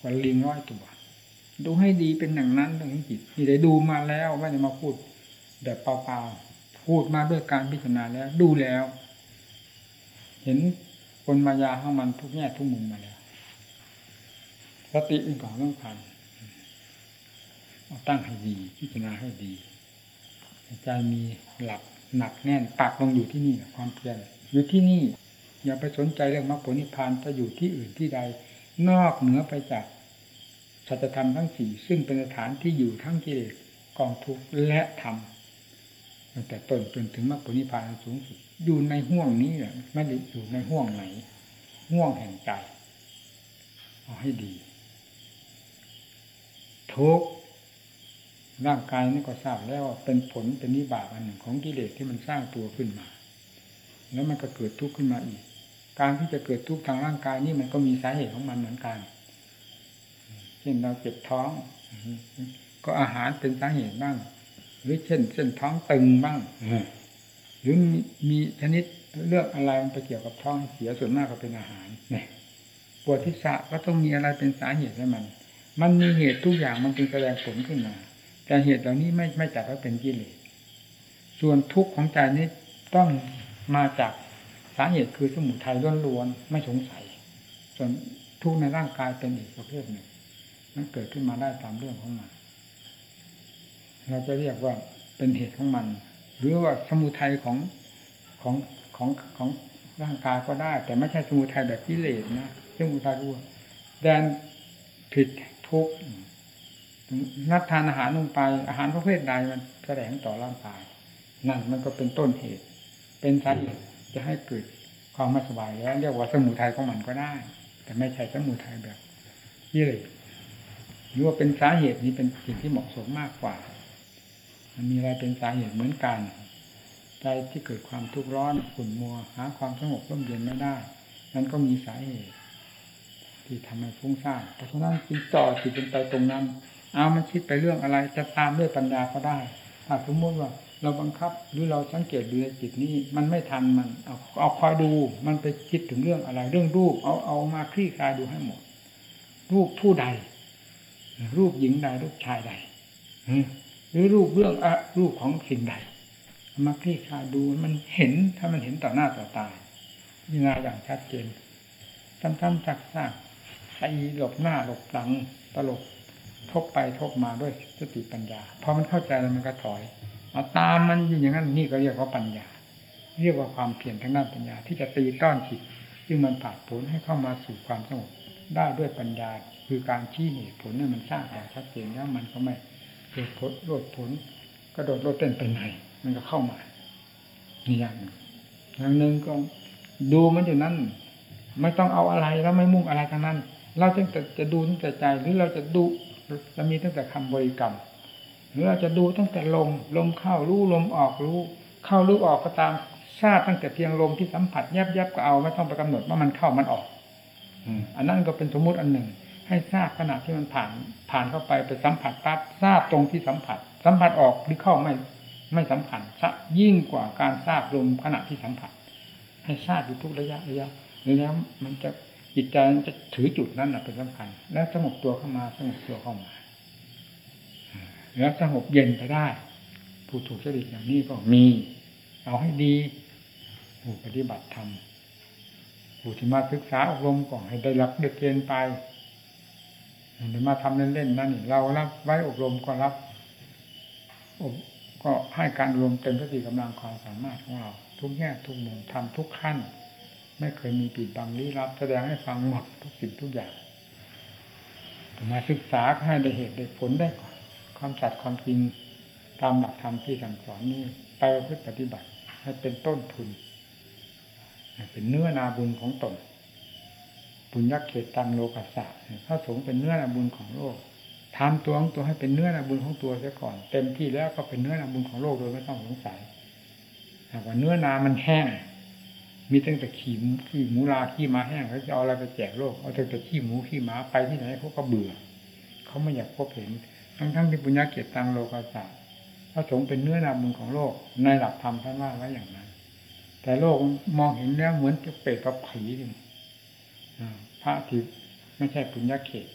กว่าลิงร้อยตัวดูให้ดีเป็นอย่างนั้นเรื่องจิตที่ได้ดูมาแล้วไม่ได้มาพูดแบบเปล่าๆพูดมาด้วยการพิจารณาแล้ว ดูแล้ว เห็นคนมายาของมันทุกแง่ทุกมุมมาแล้ว สติเป็นของสำคัญตั้งให้ดี พิจารณาให้ดีใจมีหลักหนักแน่นปักลงอยู่ที่นี่ความเพียรอยู่ที่นี่ อย่าไปสนใจเรื่องมรรคผลนิพพานจะอยู่ที่อื่นที่ใด นอกเหนือไปจากสัจธรรมทั้งสี่ซึ่งเป็นสถานที่อยู่ทั้งกิเลสกองทุกข์และธรรมตั้งแต่ต้นจนถึงมรรคผลนิพพานสูงสุดอยู่ในห่วงนี้แหละไม่ได้อยู่ในห่วงไหนห่วงแห่งใจเอาให้ดี ทุกร่างกายนี่ก็ทราบแล้วว่าเป็นผลเป็นนิบาตอันหนึ่งของกิเลสที่มันสร้างตัวขึ้นมา แล้วมันก็เกิดทุกข์ขึ้นมาอีก การที่จะเกิดทุกข์ทางร่างกายนี่มันก็มีสาเหตุของมันเหมือนกันเช่นเราเจ็บท้อง ก็อาหารเป็นสาเหตุบ้าง หรือเช่นเส้นท้องตึงบ้างหรือมีชนิดเลือกอะไรมันไปเกี่ยวกับท้องเสียส่วนมากก็เป็นอาหารเนี่ยปวดทิศะก็ต้องมีอะไรเป็นสาเหตุให้มัน มันมีเหตุทุกอย่างมันจึงแสดงผลขึ้นมา แต่เหตุเหล่านี้ไม่ไม่จัดว่าเป็นกิเลสส่วนทุกข์ของใจนี้ต้องมาจากสาเหตุคือสมุทัยล้วนๆไม่สงสัย ส่วนทุกข์ในร่างกายเป็นอีกประเภทหนึ่งมันเกิดขึ้นมาได้ตามเรื่องของมัน เราจะเรียกว่าเป็นเหตุของมัน หรือว่าสมุทัยของของของของร่างกายก็ได้ แต่ไม่ใช่สมุทัยแบบกิเลสนะสมุทัยรู้ว่าแดนผิด ทุกข์นับทานอาหารลงไปอาหารประเภทใดมันแสดงต่อร่างกายนั่นมันก็เป็นต้นเหตุ เป็นสาเหตุจะให้เกิดความไม่สบายแล้วเรียกว่าสมุทัยของมันก็ได้ แต่ไม่ใช่สมุทัยแบบกิเลสหรือว่าเป็นสาเหตุนี้เป็นสิ่งที่เหมาะสมมากกว่า มันมีอะไรเป็นสาเหตุเหมือนกันใจที่เกิดความทุกข์ร้อนขุ่นมัว หาความสงบร่มเย็นไม่ได้ นั้นก็มีสาเหตุ ที่ทำให้ฟุ้งซ่านเพราะฉะนั้นจึงจ่อจิตเป็นไปตรงนั้น เอามันคิดไปเรื่องอะไรจะตามด้วยปัญญาก็ได้ถ้าสมมติว่าเราบังคับหรือเราสังเกตดูในจิตนี้มันไม่ทันมันเอาเอาคอยดูมันไปคิดถึงเรื่องอะไร เรื่องรูปเอาเอามาคลี่คลายดูให้หมด รูปผู้ใด รูปหญิงใดรูปชายใดหรือรูปเรื่องอะรูปของสิ่งใดมาคลี่คลายดูมันเห็นถ้ามันเห็นต่อหน้าต่อตาพิจารณาอย่างชัดเจนทำๆจักซากไอหลบหน้าหลบหลังตลกทบไปทบมาด้วยสติปัญญาพอมันเข้าใจแล้วมันก็ถอยเอาตามมันอยู่อย่างนั้นนี่ก็เรียกว่าปัญญา เรียกว่าความเพียรทางด้านปัญญา ที่จะตีต้อนจิตซึ่งมันผ่าผลให้เข้ามาสู่ความสงบได้ด้วยปัญญา คือการชี้เหตุผลนี่มันสร้างอย่างชัดเจนแล้วมันก็ไม่เกิดผลโลดผลกระโดดโลดเต้นไปไหนมันก็เข้ามานี่อย่างหนึ่งอย่างหนึ่งก็ดูมันอยู่นั่นไม่ต้องเอาอะไรแล้วไม่มุ่งอะไรทั้งนั้น เราจะจะดูตั้งแต่ใจหรือเราจะดูจะมีตั้งแต่คำบริกรรม หรือเราจะดูตั้งแต่ลมลมเข้ารู้ลมออกรู้ เข้ารู้ออกก็ตามทราบตั้งแต่เพียงลมที่สัมผัสแยบแยบก็เอาไม่ต้องไปกำหนดว่ามันเข้ามันออกอันนั้นก็เป็นสมมุติอันหนึ่ง ให้ทราบขณะที่มันผ่านผ่านเข้าไปไปสัมผัสปั๊บทราบตรงที่สัมผัส สัมผัสออกหรือเข้าไม่ไม่สัมผัสยิ่งกว่าการทราบลมขณะที่สัมผัส ให้ทราบอยู่ทุกระยะระยะแล้วมันจะ จิตใจจะถือจุดนั้นเป็นสำคัญ แล้วสงบตัวเข้ามาสงบตัวเข้ามาแล้วสงบเย็นไปได้ ผู้ถูกจริตอย่างนี้ก็มี เอาให้ดี ผู้ปฏิบัติธรรมผู้ที่มาศึกษาอบรมก่อนให้ได้รับเด็กเกณฑ์ไปเดี๋ยวมาทำเล่นๆนั่นนี่เรารับไว้อบรมก็รับอบก็ให้การรวมเต็มสติกำลังความสามารถของเรา ทุกแง่ทุกมุมทำทุกขั้น ไม่เคยมีปิดบังลี้ลับ แสดงให้ฟังหมดทุกสิ่งทุกอย่างมาศึกษาให้ได้เหตุได้ผลได้ความจัดความจริงตามหลักธรรมที่สั่งสอนนี้ไปพื่อปฏิบัติ ให้เป็นต้นทุน เป็นเนื้อนาบุญของตนบุญยักษ์เขตตังโลกัสสะพระสงฆ์เป็นเนื้อนาบุญของโลกทำตัวของตัวให้เป็นเนื้อนาบุญของตัวเสียก่อน เต็มที่แล้วก็เป็นเนื้อนาบุญของโลกโดยไม่ต้องสงสัยหากว่าเนื้อนามันแห้ง มีตั้งแต่ขี้ขี้หมูลาขี้ม้าแห้งเขาจะเอาอะไรไปแจกโลกเอาตั้งแต่ขี้หมูขี้หมาไปที่ไหนเขาก็เบื่อ เขาไม่อยากพบเห็น ทั้งทั้งที่บุญญาเกียรติตังโลกัสสพระสงฆ์เป็นเนื้อนาบุญของโลกในหลักธรรมท่านว่าไว้อย่างนั้น แต่โลกมองเห็นแล้วเหมือนจะเปรตกับผีพระที่ไม่ใช่ปุญญาเขต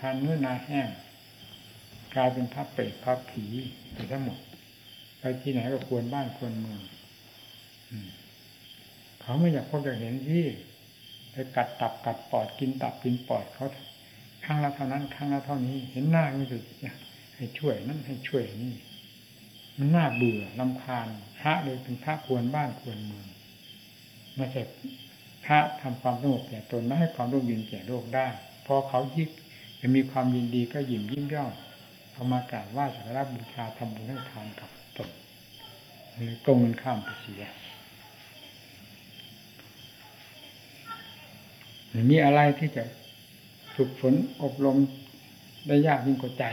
ทานเนื้อนาแห้งกลายเป็นพระเปรตพระผีไปทั้งหมดไปที่ไหนก็ควรบ้านควรเมือง เขาไม่อยากพบอยากเห็นที่ไปกัดตับกัดปอดกินตับกินปอดเขาครั้งละเท่านั้นครั้งละเท่านี้ เห็นหน้าไม่สุดให้ช่วยนั่นให้ช่วยนี่ มันน่าเบื่อลำคาญพระเลยเป็นพระควรบ้านควรเมืองไม่ใช่พระทำความสงบแก่ตนและให้ความร่มเย็นแก่โลกได้พอเขายิ่งจะมีความยินดีก็ยิ้มยิ้มย่องเอามากราบไหว้สักการะบูชาทำบุญให้ทานกับตนเลยตรงมันข้ามไปเสีย มีอะไรที่จะฝึกฝนอบรมได้ยากยิ่งกว่าใจ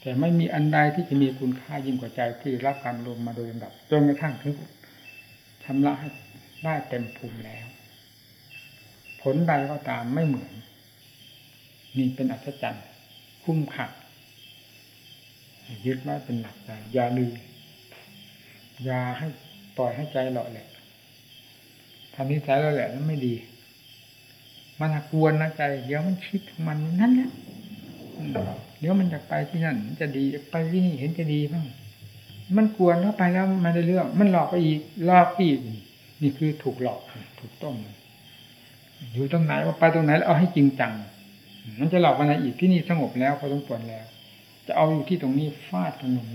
แต่ไม่มีอันใดที่จะมีคุณค่ายิ่งกว่าใจที่รับการลงมมาโดยลำดับจนกระทั่งถึงชำระให้ได้เต็มภูมิแล้ว ผลใดก็ตามไม่เหมือน นี่เป็นอัศจรรย์คุ้มขัดยึดไว้เป็นหลักใจอย่าลืมอย่าให้ปล่อยให้ใจหล่อแหละทำนิสัยเราแหละนั้นไม่ดี มันกวนนะใจ เดี๋ยวมันคิดมันนั่นแหละเดี๋ยวมันจะไปที่นั่นจะดีไปที่นี่เห็นจะดีบ้างมันกวนแล้วไปแล้วมาได้เรื่อง มันหลอกไปอีกหลอกอีกนี่คือถูกหลอกถูกต้มอยู่ตรงไหนว่าไปตรงไหนแล้วเอาให้จริงจัง มันจะหลอกมาไหนอีกที่นี่สงบแล้วพอสมควรแล้ว จะเอาอยู่ที่ตรงนี้ฟาดถนน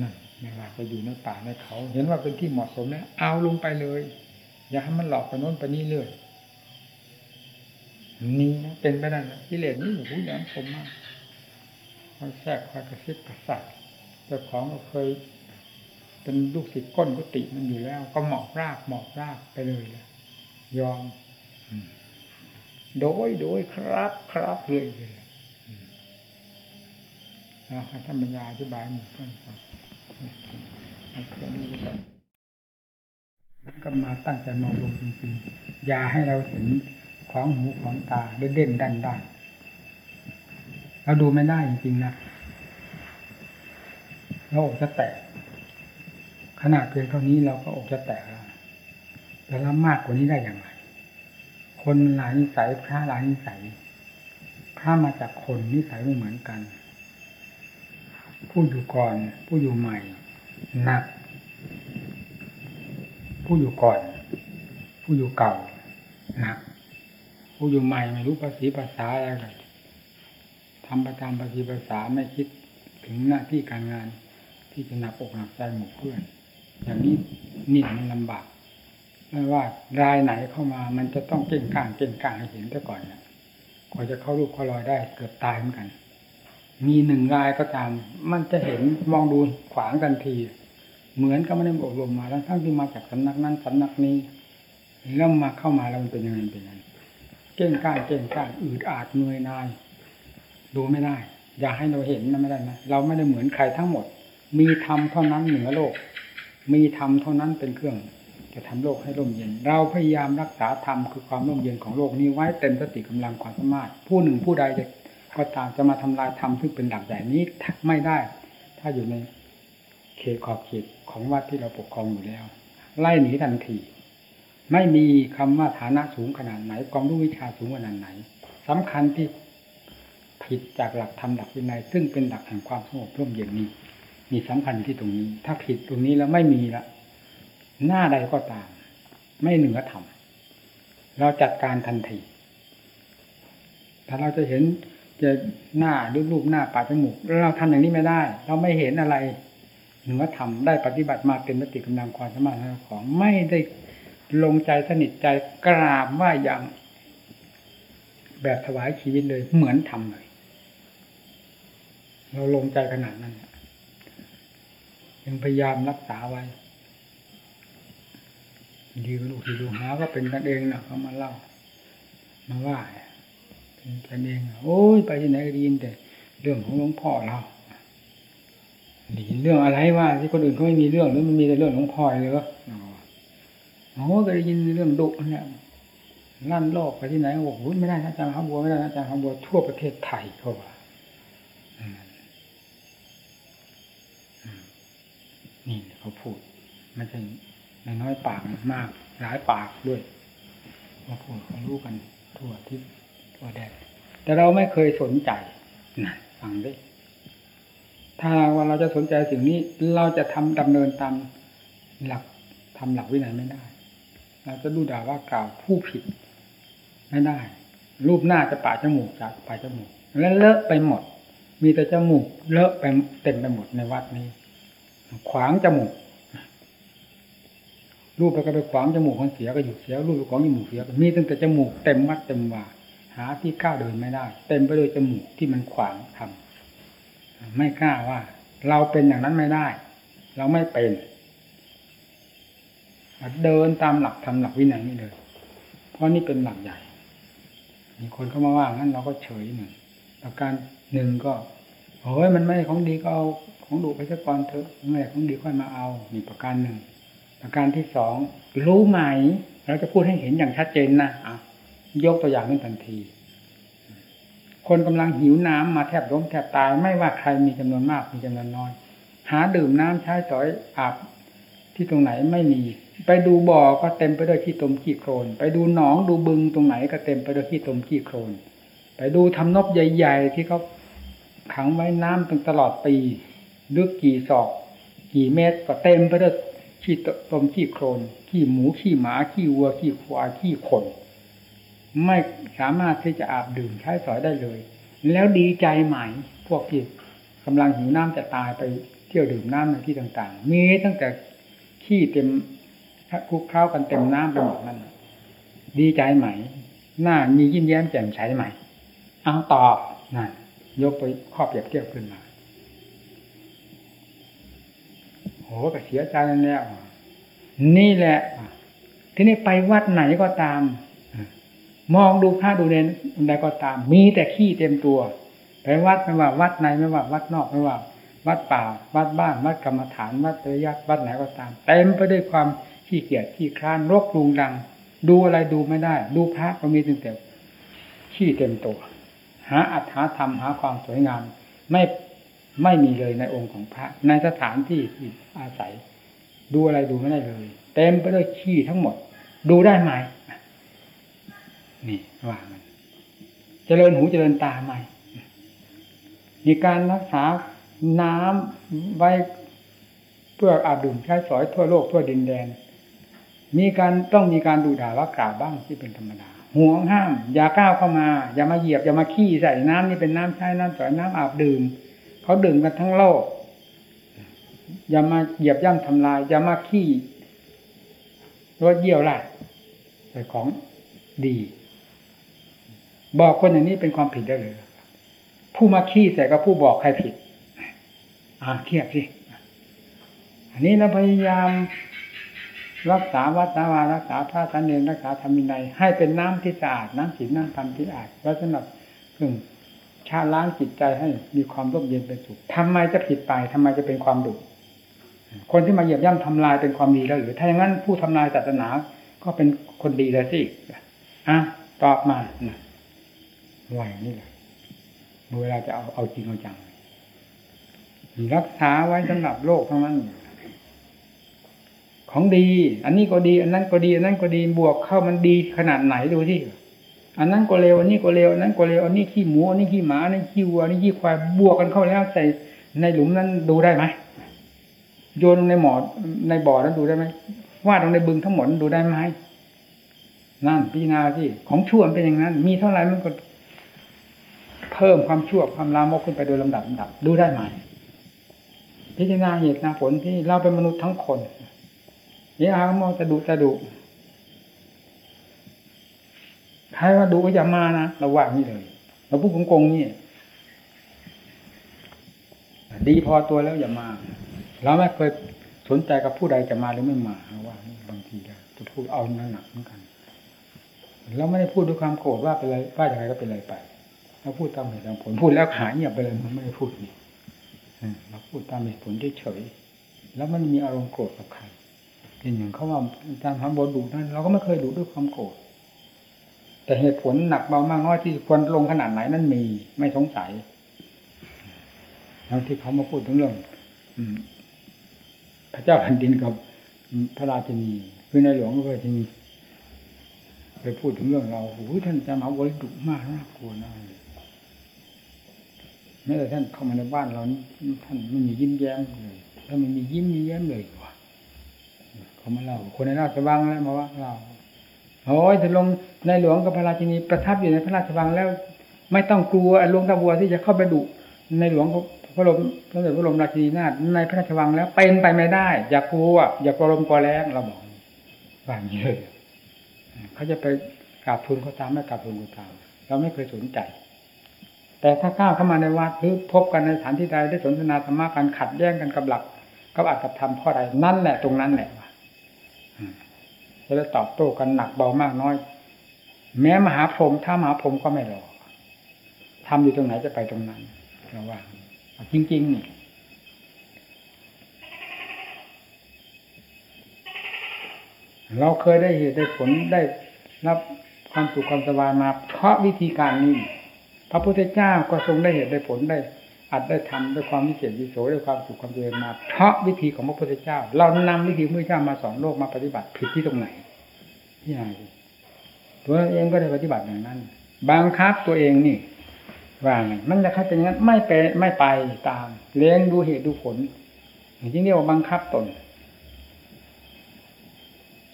นั่นไม่ว่าจะอยู่ในป่าในเขา เห็นว่าเป็นที่เหมาะสมแล้วเอาลงไปเลย อย่าให้มันหลอกไปโน้นไปนี่เลย นี่นะเป็นไปได้นะกิเลสนี่โอ้โหแหลมคมมากคอยแทรกคอยกระซิบกระซาบเจ้าของก็เคย เป็นลูกศิษย์ก้นกุฏิมันอยู่แล้ว ก็หมอบรากหมอบรากไปเลยเลยยอมโดยโดยครับครับเลยเลยอืมเอาให้ท่านบรรยายอธิบายหมู่เพื่อนฟังเพื่อนก็มาตั้งใจมองลงจริงๆอย่าให้เราเห็น ของหูของตาเด่นด่นดันดันเราดูไม่ได้จริงๆนะเราอกจะแตก ขนาดเพียงเท่านี้เราก็อกจะแตกแล้วแต่ละมากกว่านี้ได้อย่างไร คนหลายนิสัยพระหลายนิสัยพระมาจากคนนิสัยไม่เหมือนกัน ผู้อยู่ก่อน ผู้อยู่ใหม่หนัก ผู้อยู่ก่อน ผู้อยู่เก่าหนัก ผู้อยู่ใหม่ไม่รู้ภาษีภาษาอะไรกันทำประจำภาษีภาษาไม่คิดถึงหน้าที่การงาน ที่จะหนักอกหนักใจหมู่เพื่อน อย่างนี้นี่มันลำบากไม่ว่ารายไหนเข้ามามันจะต้องเก่งกลางเก่งกลางให้เห็นแต่ก่อนเนี่ยกว่าจะเข้ารูปเข้ารอยได้เกือบตายเหมือนกัน มีหนึ่งรายก็ตาม มันจะเห็นมองดูขวางทันที เหมือนก็ไม่ได้อบรมมาทั้งที่มาจากสำนักนั้นสำนักนี้แล้วมาเข้ามาแล้วมันเป็นยังไงเป็นยังไง เก่งก้าเก่งก้าอืดอาดเหนื่อยนาย ดูไม่ได้ อย่าให้เราเห็นนะไม่ได้นะเราไม่ได้เหมือนใครทั้งหมด มีธรรมเท่านั้นเหนือโลก มีธรรมเท่านั้นเป็นเครื่องจะทำโลกให้ร่มเย็น เราพยายามรักษาธรรมคือความร่มเย็นของโลกนี้ไว้เต็มสติกำลังความสามารถ ผู้หนึ่งผู้ใดจะก็ตามจะมาทำลายธรรมซึ่งเป็นหลักใหญ่นี้ไม่ได้ ถ้าอยู่ในเขตขอบเขตของวัดที่เราปกครองอยู่แล้ว ไล่หนีทันที ไม่มีคำว่าฐานะสูงขนาดไหนความรู้วิชาสูงขนาดไหนสำคัญที่ผิดจากหลักธรรมหลักวินัยซึ่งเป็นหลักแห่งความสงบร่มเย็นนี้ มีสำคัญที่ตรงนี้ ถ้าผิดตรงนี้แล้วไม่มีละ หน้าใดก็ตาม ไม่เหนือธรรมเราจัดการทันทีถ้าเราจะเห็นจะหน้าหรือรูปหน้าปากจมูกเราทำอย่างนี้ไม่ได้ เราไม่เห็นอะไรเหนือธรรมได้ปฏิบัติมาเต็นมติกำลังความสามารถของไม่ได้ ลงใจสนิทใจกราบว่าอย่างแบบถวายชีวิตเลยเหมือนทำเลย เราลงใจขนาดนั้นยังพยายามรักษาไว้ดีลูกที่ดูหาก็เป็นกันเองนะเขามาเล่า มาว่าเป็นกันเองโอ้ยไปที่ไหนก็ดีแต่ เรื่องของหลวงพ่อเราดีเรื่องอะไรว่าที่คนอื่นเขาไม่มีเรื่องหรือมันมีแต่เรื่องหลวงพ่อเลยเหรอ โอ้ก็ได้ยินเรื่องดุเนี่ยลั่นโลกไปที่ไหนบอกไม่ได้นะอาจารย์ขาบัวไม่ได้นะอาจารย์ขาบัวทั่วประเทศไทยเขาว่านี่เขาพูดม่ใช่น้อยปากมาก หลายปากด้วยมาพูดเขารู้กันทั่วทิศทั่วแดนแต่เราไม่เคยสนใจนะฟังด้วยถ้าว่าเราจะสนใจสิ่งนี้เราจะทำดำเนินตามหลักทำหลักวินัยไม่ได้ เราจะดูด่าว่ากล่าวผู้ผิด ไม่ได้ รูปหน้าจะป่าจมูกจากป่าจมูก แล้วเลอะไปหมด มีแต่จมูกเลอะไปเต็มไปหมดในวัดนี้ ขวางจมูกรูปไปก็ไปขวางจมูกคนเสียก็อยู่เสียรูปไปขวางจมูกเสียมีตั้งแต่จมูกเต็มวัดเต็มว่าหาที่ก้าวเดินไม่ได้ เต็มไปด้วยจมูกที่มันขวางทำไม่กล้าว่า เราเป็นอย่างนั้นไม่ได้ เราไม่เป็น เดินตามหลักทำหลักวินัยนี่เลย เพราะนี่เป็นหลักใหญ่ มีคนเข้ามาว่างั้นเราก็เฉยหนึ่งประการหนึ่งก็โอ้ยมันไม่ของดีก็เอาของดูไปสักก่อนเถอะไม่ของดีค่อยมาเอามีประการหนึ่งประการที่สองรู้ไหมเราจะพูดให้เห็นอย่างชัดเจนนะอะยกตัวอย่างขึ้นทันที คนกำลังหิวน้ำมาแทบล้มแทบตายไม่ว่าใครมีจำนวนมากมีจำนวนน้อย หาดื่มน้ำใช้สอยอาบที่ตรงไหนไม่มี ไปดูบ่อก็เต็มไปด้วยขี้ตมขี้โคลนไปดูหนองดูบึงตรงไหนก็เต็มไปด้วยขี้ตมขี้โคลนไปดูทำนบใหญ่ๆที่เขาขังไว้น้ำตั้งตลอดปีลึกกี่ศอก กี่เมตรก็เต็มไปด้วยขี้ตมขี้โคลนขี้หมูขี้หมาขี้วัวขี้ควายขี้คน ไม่สามารถที่จะอาบดื่มใช้สอยได้เลย แล้วดีใจไหมพวกที่กำลังหิวน้ำจะตายไปเที่ยวดื่มน้ำในที่ต่าง ๆ มีตั้งแต่ขี้เต็ม คุกเคล้ากันเต็มน้ำไปหมดนั่นดีใจไหม หน้ามียิ้มแย้มแจ่มใสไหมเอาตอบนั่นยกไปข้อเปรียบเทียบขึ้นมาโหก็เสียใจนั่นแล้วนี่แหละ ที่นี่ไปวัดไหนก็ตาม มองดูพระดูเนรใดก็ตาม มีแต่ขี้เต็มตัว ไปวัดไม่ว่า วัดในไม่ว่า วัดนอกไม่ว่า วัดป่า วัดบ้าน วัดกรรมฐาน วัดเตยยัดวัดไหนก็ตาม เต็มไปด้วยความ ขี้เกียจขี้คร้านรกรุงรัง ดูอะไรดูไม่ได้ ดูพระก็มีตั้งแต่ขี้เต็มตัว หาอัตถาธรรมหาความสวยงามไม่ไม่มีเลยในองค์ของพระ ในสถานที่ที่อาศัย ดูอะไรดูไม่ได้เลย เต็มไปด้วยขี้ทั้งหมด ดูได้ไหมนี่ว่ามันเจริญหูเจริญตาไหมมีการรักษาน้ำไว้เพื่ออาบดื่มใช้สอยทั่วโลกทั่วดินแดน มีการต้องมีการดูด่าว่ากล่าวบ้างที่เป็นธรรมดาห่วงห้าม อย่าก้าวเข้ามา อย่ามาเหยียบอย่ามาขี้ใส่น้ำนี่เป็นน้ำใช้น้ำสอยน้ำอาบดื่มเขาดื่มกันทั้งโลก อย่ามาเหยียบย่ำทำลาย อย่ามาขี้รถเยี่ยวไรใส่ของดี บอกคนอย่างนี้เป็นความผิดได้เลยผู้มาขี้ใส่กับผู้บอกใครผิด อ่าเทียบสิอันนี้เราพยายาม รักษาวัดสาวารักษาพระสันเนรรักษาธรรมินัยให้เป็นน้ำที่สะอาดน้ำศีลน้ำธรรมที่สะอาดแล้วสำหรับเรื่งชาล้างจิตใจให้มีความร่มเย็นเป็นสุขทำไมจะผิดไปทำไมจะเป็นความดุคนที่มาเหยียบย่ำทำลายเป็นความดีแล้วหรือถ้าอย่างนั้นผู้ทำลายศาสนาก็เป็นคนดีแล้วสิอะตอบมาไหวนี่แหละเวลาจะเอาเอาจริงเอาจังรักษาไว้สำหรับโลกเท่านั้น ของดี อันนี้ก็ดี อันนั้นก็ดี อันนั้นก็ดีบวกเข้ามันดีขนาดไหนดูที่อันนั้นก็เร็วอันนี้ก็เร็วอันนั้นก็เร็วอันนี้ขี้หมูอันนี้ขี้หมาอันนี้ขี้วัวอันนี้ขี้ควายบวกกันเข้าแล้วใส่ในหลุมนั้นดูได้ไหมโยนในหมอในบ่อนั้นดูได้ไหมวาดลงในบึงทั้งหมดดูได้ไหมนั่นพิจารณาที่ของชั่วเป็นอย่างนั้น มีเท่าไหร่มันก็เพิ่มความชั่วความลามกขึ้นไปโดยลำดับลำดับ ดูได้ไหมพิจารณาเหตุนาผลที่เราเป็นมนุษย์ทั้งคน นี่อาโมจะดุจะดุใครว่าดุก็อย่ามานะเราว่านี่เลยเราพูดโกงๆนี่ดีพอตัวแล้วอย่ามา เราไม่เคยสนใจกับผู้ใดจะมาหรือไม่มาว่าบางทีจะพูดเอาหนักเหมือนกันเราไม่ได้พูดด้วยความโกรธว่าเป็นไรว่าอย่างไรก็เป็นไรไปเราพูดตามเหตุตามผลพูดแล้วหายเงียบไปเลยมันไม่ได้พูดนี่เราพูดตามเหตุผลเฉยๆแล้วมันมีอารมณ์โกรธกับใคร เป็นอย่างเขาว่าอาจารย์ทำบทดุนั้นเราก็ไม่เคยดุด้วยความโกรธแต่เหตุผลหนักเบามากน้อยที่ควรลงขนาดไหนนั่นมีไม่สงสัยแล้วที่เขามาพูดถึงเรื่องพระเจ้าแผ่นดินกับพระราชินีคือในหลวงก็พระราชินีไปพูดถึงเรื่องเราโอ้ยท่านจะมาบริดุมากน่ากลัวนะแม้แต่ท่านเข้ามาในบ้านเราท่านไม่มียิ้มแย้มเลยถ้ามันมียิ้มมีแย้มเลย เขามาเล่าคนในราชวังแล้วมาว่าเราโอ้ยจะลงในหลวงกับพระราชินีประทับอยู่ในพระราชวังแล้ว ไม่ต้องกลัวหลวงตาบัวที่จะเข้าไปดุในหลวงพระบรมพระเดชพระบรมราชินีนาถในพระราชวังแล้ว เป็นไปไม่ได้ อย่ากลัวอย่ากลัวลมกลัวแรงเราบอกว่าอย่างนี้เลยเขาจะไปกราบทูลเขาตามไม่กราบทูลเขาตามเราไม่เคยสนใจ แต่ถ้าก้าวเข้ามาในวัดหรือพบกันในสถานที่ใดได้สนทนาธรรมะกันขัดแย้งกันกับหลักกับอัตกับธรรมข้อใดนั่นแหละตรงนั้นแหละ จะได้ตอบโต้กันหนักเบามากน้อย แม้มหาพรหมถ้ามหาพรหมก็ไม่รอทำอยู่ตรงไหนจะไปตรงนั้นเราว่าจริงๆนี่เราเคยได้เหตุได้ผลได้รับความสุขความสบายมา เพราะวิธีการนี้ พระพุทธเจ้าก็ทรงได้เหตุได้ผลได้ อัดได้ทำด้วยความวิเศษวิโสด้วยความสุขความเจริญมา เพราะวิธีของพระพุทธเจ้า เรานำวิธีพระพุทธเจ้ามาสอนโลกมาปฏิบัติผิดที่ตรงไหนที่ไหนตัวเองก็ได้ปฏิบัติอย่างนั้นบังคับตัวเองนี่ว่าไงมันจะใครเป็นอย่างนั้นไม่ไปไม่ไปตาม เลี้ยงดูเหตุดูผลจริงๆเรียกว่าบังคับตน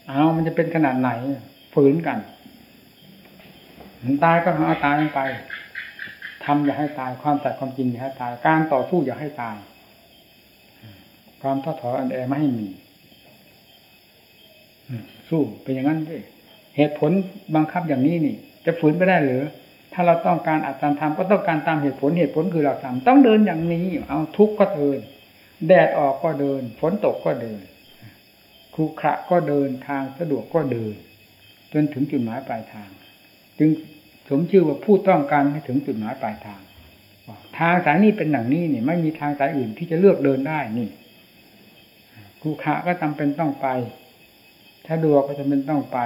เอามันจะเป็นขนาดไหนฝืนกัน มันตายก็หาตายไป ทำอย่าให้ตายความแต่ความจริงอย่าให้ตาย การต่อสู้อย่าให้ตาย ความท้อถอยอันแอไม่ให้มีสู้เป็นอย่างนั้นด้วยเหตุผลบังคับอย่างนี้นี่ จะฝืนไปได้หรือถ้าเราต้องการอาจารย์ทำก็ต้องการตามเหตุผลเหตุผลคือเราทำต้องเดินอย่างนี้ เอาทุกข์ก็เดิน แดดออกก็เดินฝนตกก็เดินครูขระก็เดินทางสะดวกก็เดิน จนถึงจุดหมายปลายทาง จึง สมชื่อว่าผู้ต้องการให้ถึงจุดหมายปลายทาง ทางสายนี้เป็นอย่างนี้นี่ ไม่มีทางสายอื่นที่จะเลือกเดินได้นี่ครูขะก็จำเป็นต้องไปถ้าดวก็จำเป็นต้องไป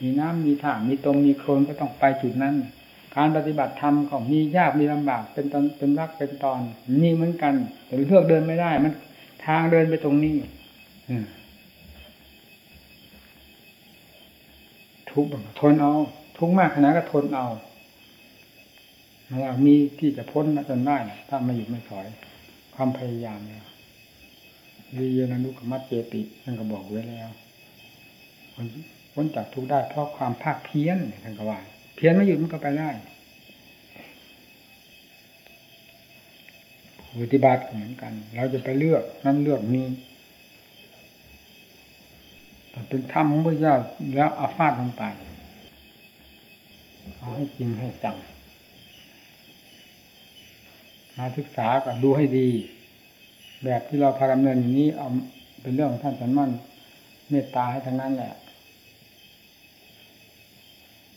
มีน้ำมีท่ามีตรงมีโคลนก็ต้องไปจุดนั้น การปฏิบัติธรรมก็มียากมีลำบาก เป็นตอนเป็นรักเป็นตอนมีเหมือนกัน แต่เลือกเดินไม่ได้ มันทางเดินไปตรงนี้ทุกข์ทนเอา ทุกข์มากขนาดก็ทนเอาไม่อยากมีที่จะพ้นจนได้ถ้าไม่หยุดไม่ถอย ความพยายามเนี่ยวิยนานุกรรมเจติท่านก็บอกไว้แล้วพ้นจากทุกข์ได้เพราะความภาคเพี้ยนท่านก็ว่า เพี้ยนไม่หยุดมันก็ไปได้ปฏิบัติเหมือนกัน เราจะไปเลือกนั้นเลือกนี้เป็นธรรมของพระเจ้าแล้วอาฟาดลงไป เอาให้จริงให้จังมาศึกษากับดูให้ดี แบบที่เราพาดำเนินอย่างนี้เอาเป็นเรื่องของท่านสันมั่นเมตตาให้ทั้งนั้นแหละ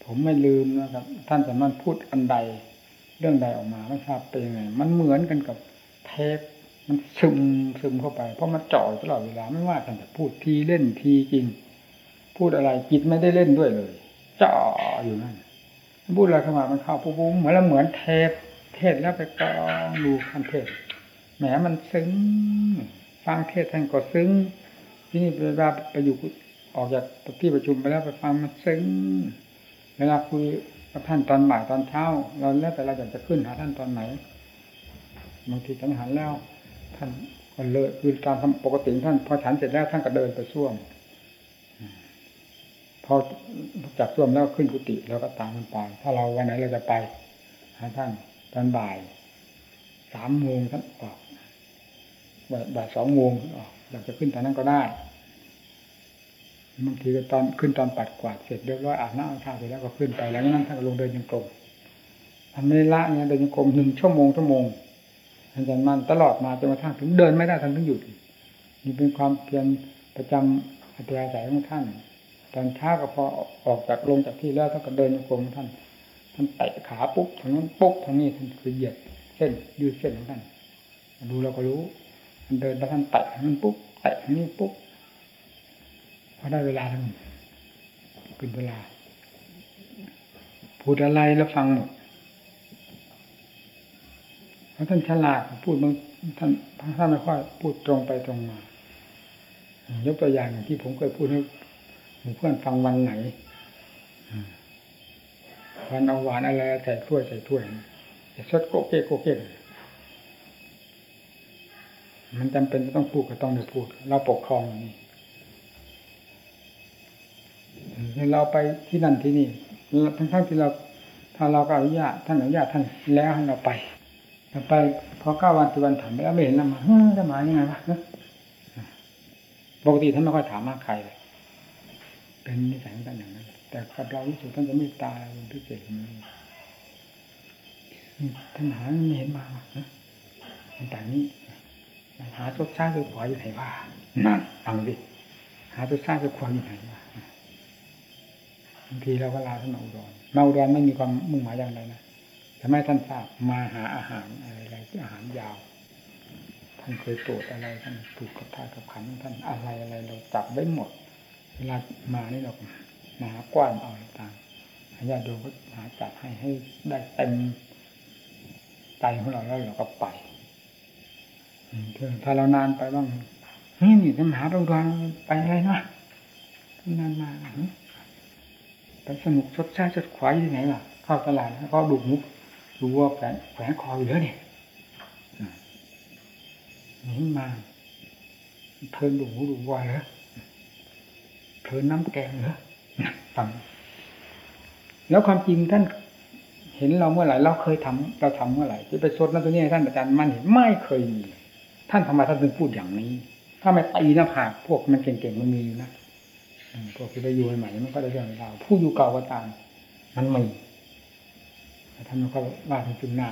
ผมไม่ลืมนะครับ ท่านสันมั่นพูดอันใด เรื่องใดออกมาไม่ทราบเป็นยังไง มันเหมือนกันกับเทปมันซึมซึมเข้าไป เพราะมันจ่อตลอดเวลาไม่ว่าท่านจะพูดทีเล่นทีจริง พูดอะไรจิตไม่ได้เล่นด้วยเลยจ่ออยู่นั่น พูดอะไรเข้ามามันเข้าปุ๊บเหมือนแล้วเหมือนเทปเทศแล้วไปกองดูคันเทศแหมมันซึ้ง ฟังเทศท่านก็ซึ้ง ที่นี่เวลาไปอยู่ออกจากที่ประชุมไปแล้วไปฟังมันซึ้ง เวลาคุยกับท่านตอนบ่ายตอนเช้า เราแล้วแต่เราอยากจะขึ้นหาท่านตอนไหนบางทีฉันหันแล้ว ท่านก็เลยคือตามปกติท่านพอฉันเสร็จแล้วท่านก็เดินไปส้วม พอจากส้วมแล้วขึ้นกุฏิเราก็ตามมันไป ถ้าเราวันไหนเราจะไปหาท่านตอนบ่ายสามโมงท่านออกบ่ายสองโมงออกอยากจะขึ้นตอนนั้นก็ได้บางทีก็ตอนขึ้นตอนปัดกวาดเสร็จเรียบร้อยอาบน้ำอาบท่าเสร็จแล้วก็ขึ้นไปแล้วนั้นท่านลงเดินยังกรมทำไม่ละเนี่ยเดินยังกรมหนึ่งชั่วโมงชั่วโมงอาจารย์มันตลอดมาจนกระทั่งถึงเดินไม่ได้ท่านถึงหยุดนี่เป็นความเพียรประจำอัตยาศัยของท่าน ตอนเช้าก็พอออกจากลงจากที่แล้วท่านก็เดินยังกรมท่านท่านเตะขาปุ๊บทางนั้นปุ๊บทางนี้ท่านคือเหยียดเส้นยืดเส้นของท่านดูเราก็รู้ท่านเดินแล้วท่านเตะทางนั้นปุ๊บเตะทางนี้ปุ๊บพอได้เวลาท่านเป็นเวลาพูดอะไรแล้วฟังหมดเพราะท่านฉลาดพูดบางท่านท่านไม่ค่อยพูดตรงไปตรงมายกตัวอย่างอย่างที่ผมเคยพูดให้ เพื่อนฟังวันไหนวันเอาหวานอะไรใส่ถ้วยใส่ถ้วยจะสดโกเกโกเกมันจำเป็นต้องพูดก็ต้องได้พูด เราปกครองนี่เราไปที่นั่นที่นี่ทั้งทั้งที่เราถ้าเราก็อนุญาตท่านอนุญาตท่านแล้วให้เราไปไปพอเก้าวันสิบวันถามไปแล้วไม่เห็นแล้วมาเฮ้ยจะมายังไงวะปกติท่านไม่ค่อยถามมากใครเลย เป็นนิสัยของท่านอย่างนั้นแต่กับเราที่สุดท่านจะไม่ตายเป็นพิเศษท่านหาไม่เห็นมาแต่นี้ หาตัวสร้างตัวขวาอยู่ไหนวะนั่นฟังดิหาตัวสร้างตัวขวาอยู่ไหนวะบางทีเราก็ลาท่านมาอุดรมาอุดรไม่มีความมุ่งหมายอย่างไรนะทำไมท่านทราบมาหาอาหารอะไรที่อาหารยาว ท่านเคยโปรดอะไรท่านถูกกับท่ากับขันท่านอะไรอะไรเราจับได้หมด เวลามานี่เรามาหากว้านเอาต่างญาติโยมก็หาจัดให้ให้ได้เต็มใจของเราแล้วเราก็ไปถ้าเรานานไปบ้างนี่นี่จะมาหาเราดวงไปอะไรนะนานมาไปสนุกชดใช้ชดขวายที่ไหนล่ะ เข้าตลาดแล้วก็ดูมุกดูว่าแขวนแขวนคออยู่แล้วเนี่ยนี่มาเทินดูดูว่าเหรอ เทินน้ำแกงเหรอฟังแล้วความจริงท่านเห็นเราเมื่อไหร่เราเคยทำเราทำเมื่อไหร่ที่ไปสดนั่นตัวนี้ท่านอาจารย์มันเห็นไม่เคยมี ท่านทำไมท่านถึงพูดอย่างนี้ ถ้าไม่ตีหน้าผากพวกมันเก่งๆมันมีอยู่นะพวกที่ไปอยู่ใหม่ๆมันก็ได้เรื่องเราผู้อยู่เก่าก็ตามมันมีแต่ท่านมันก็ว่าถึงจุดหน้า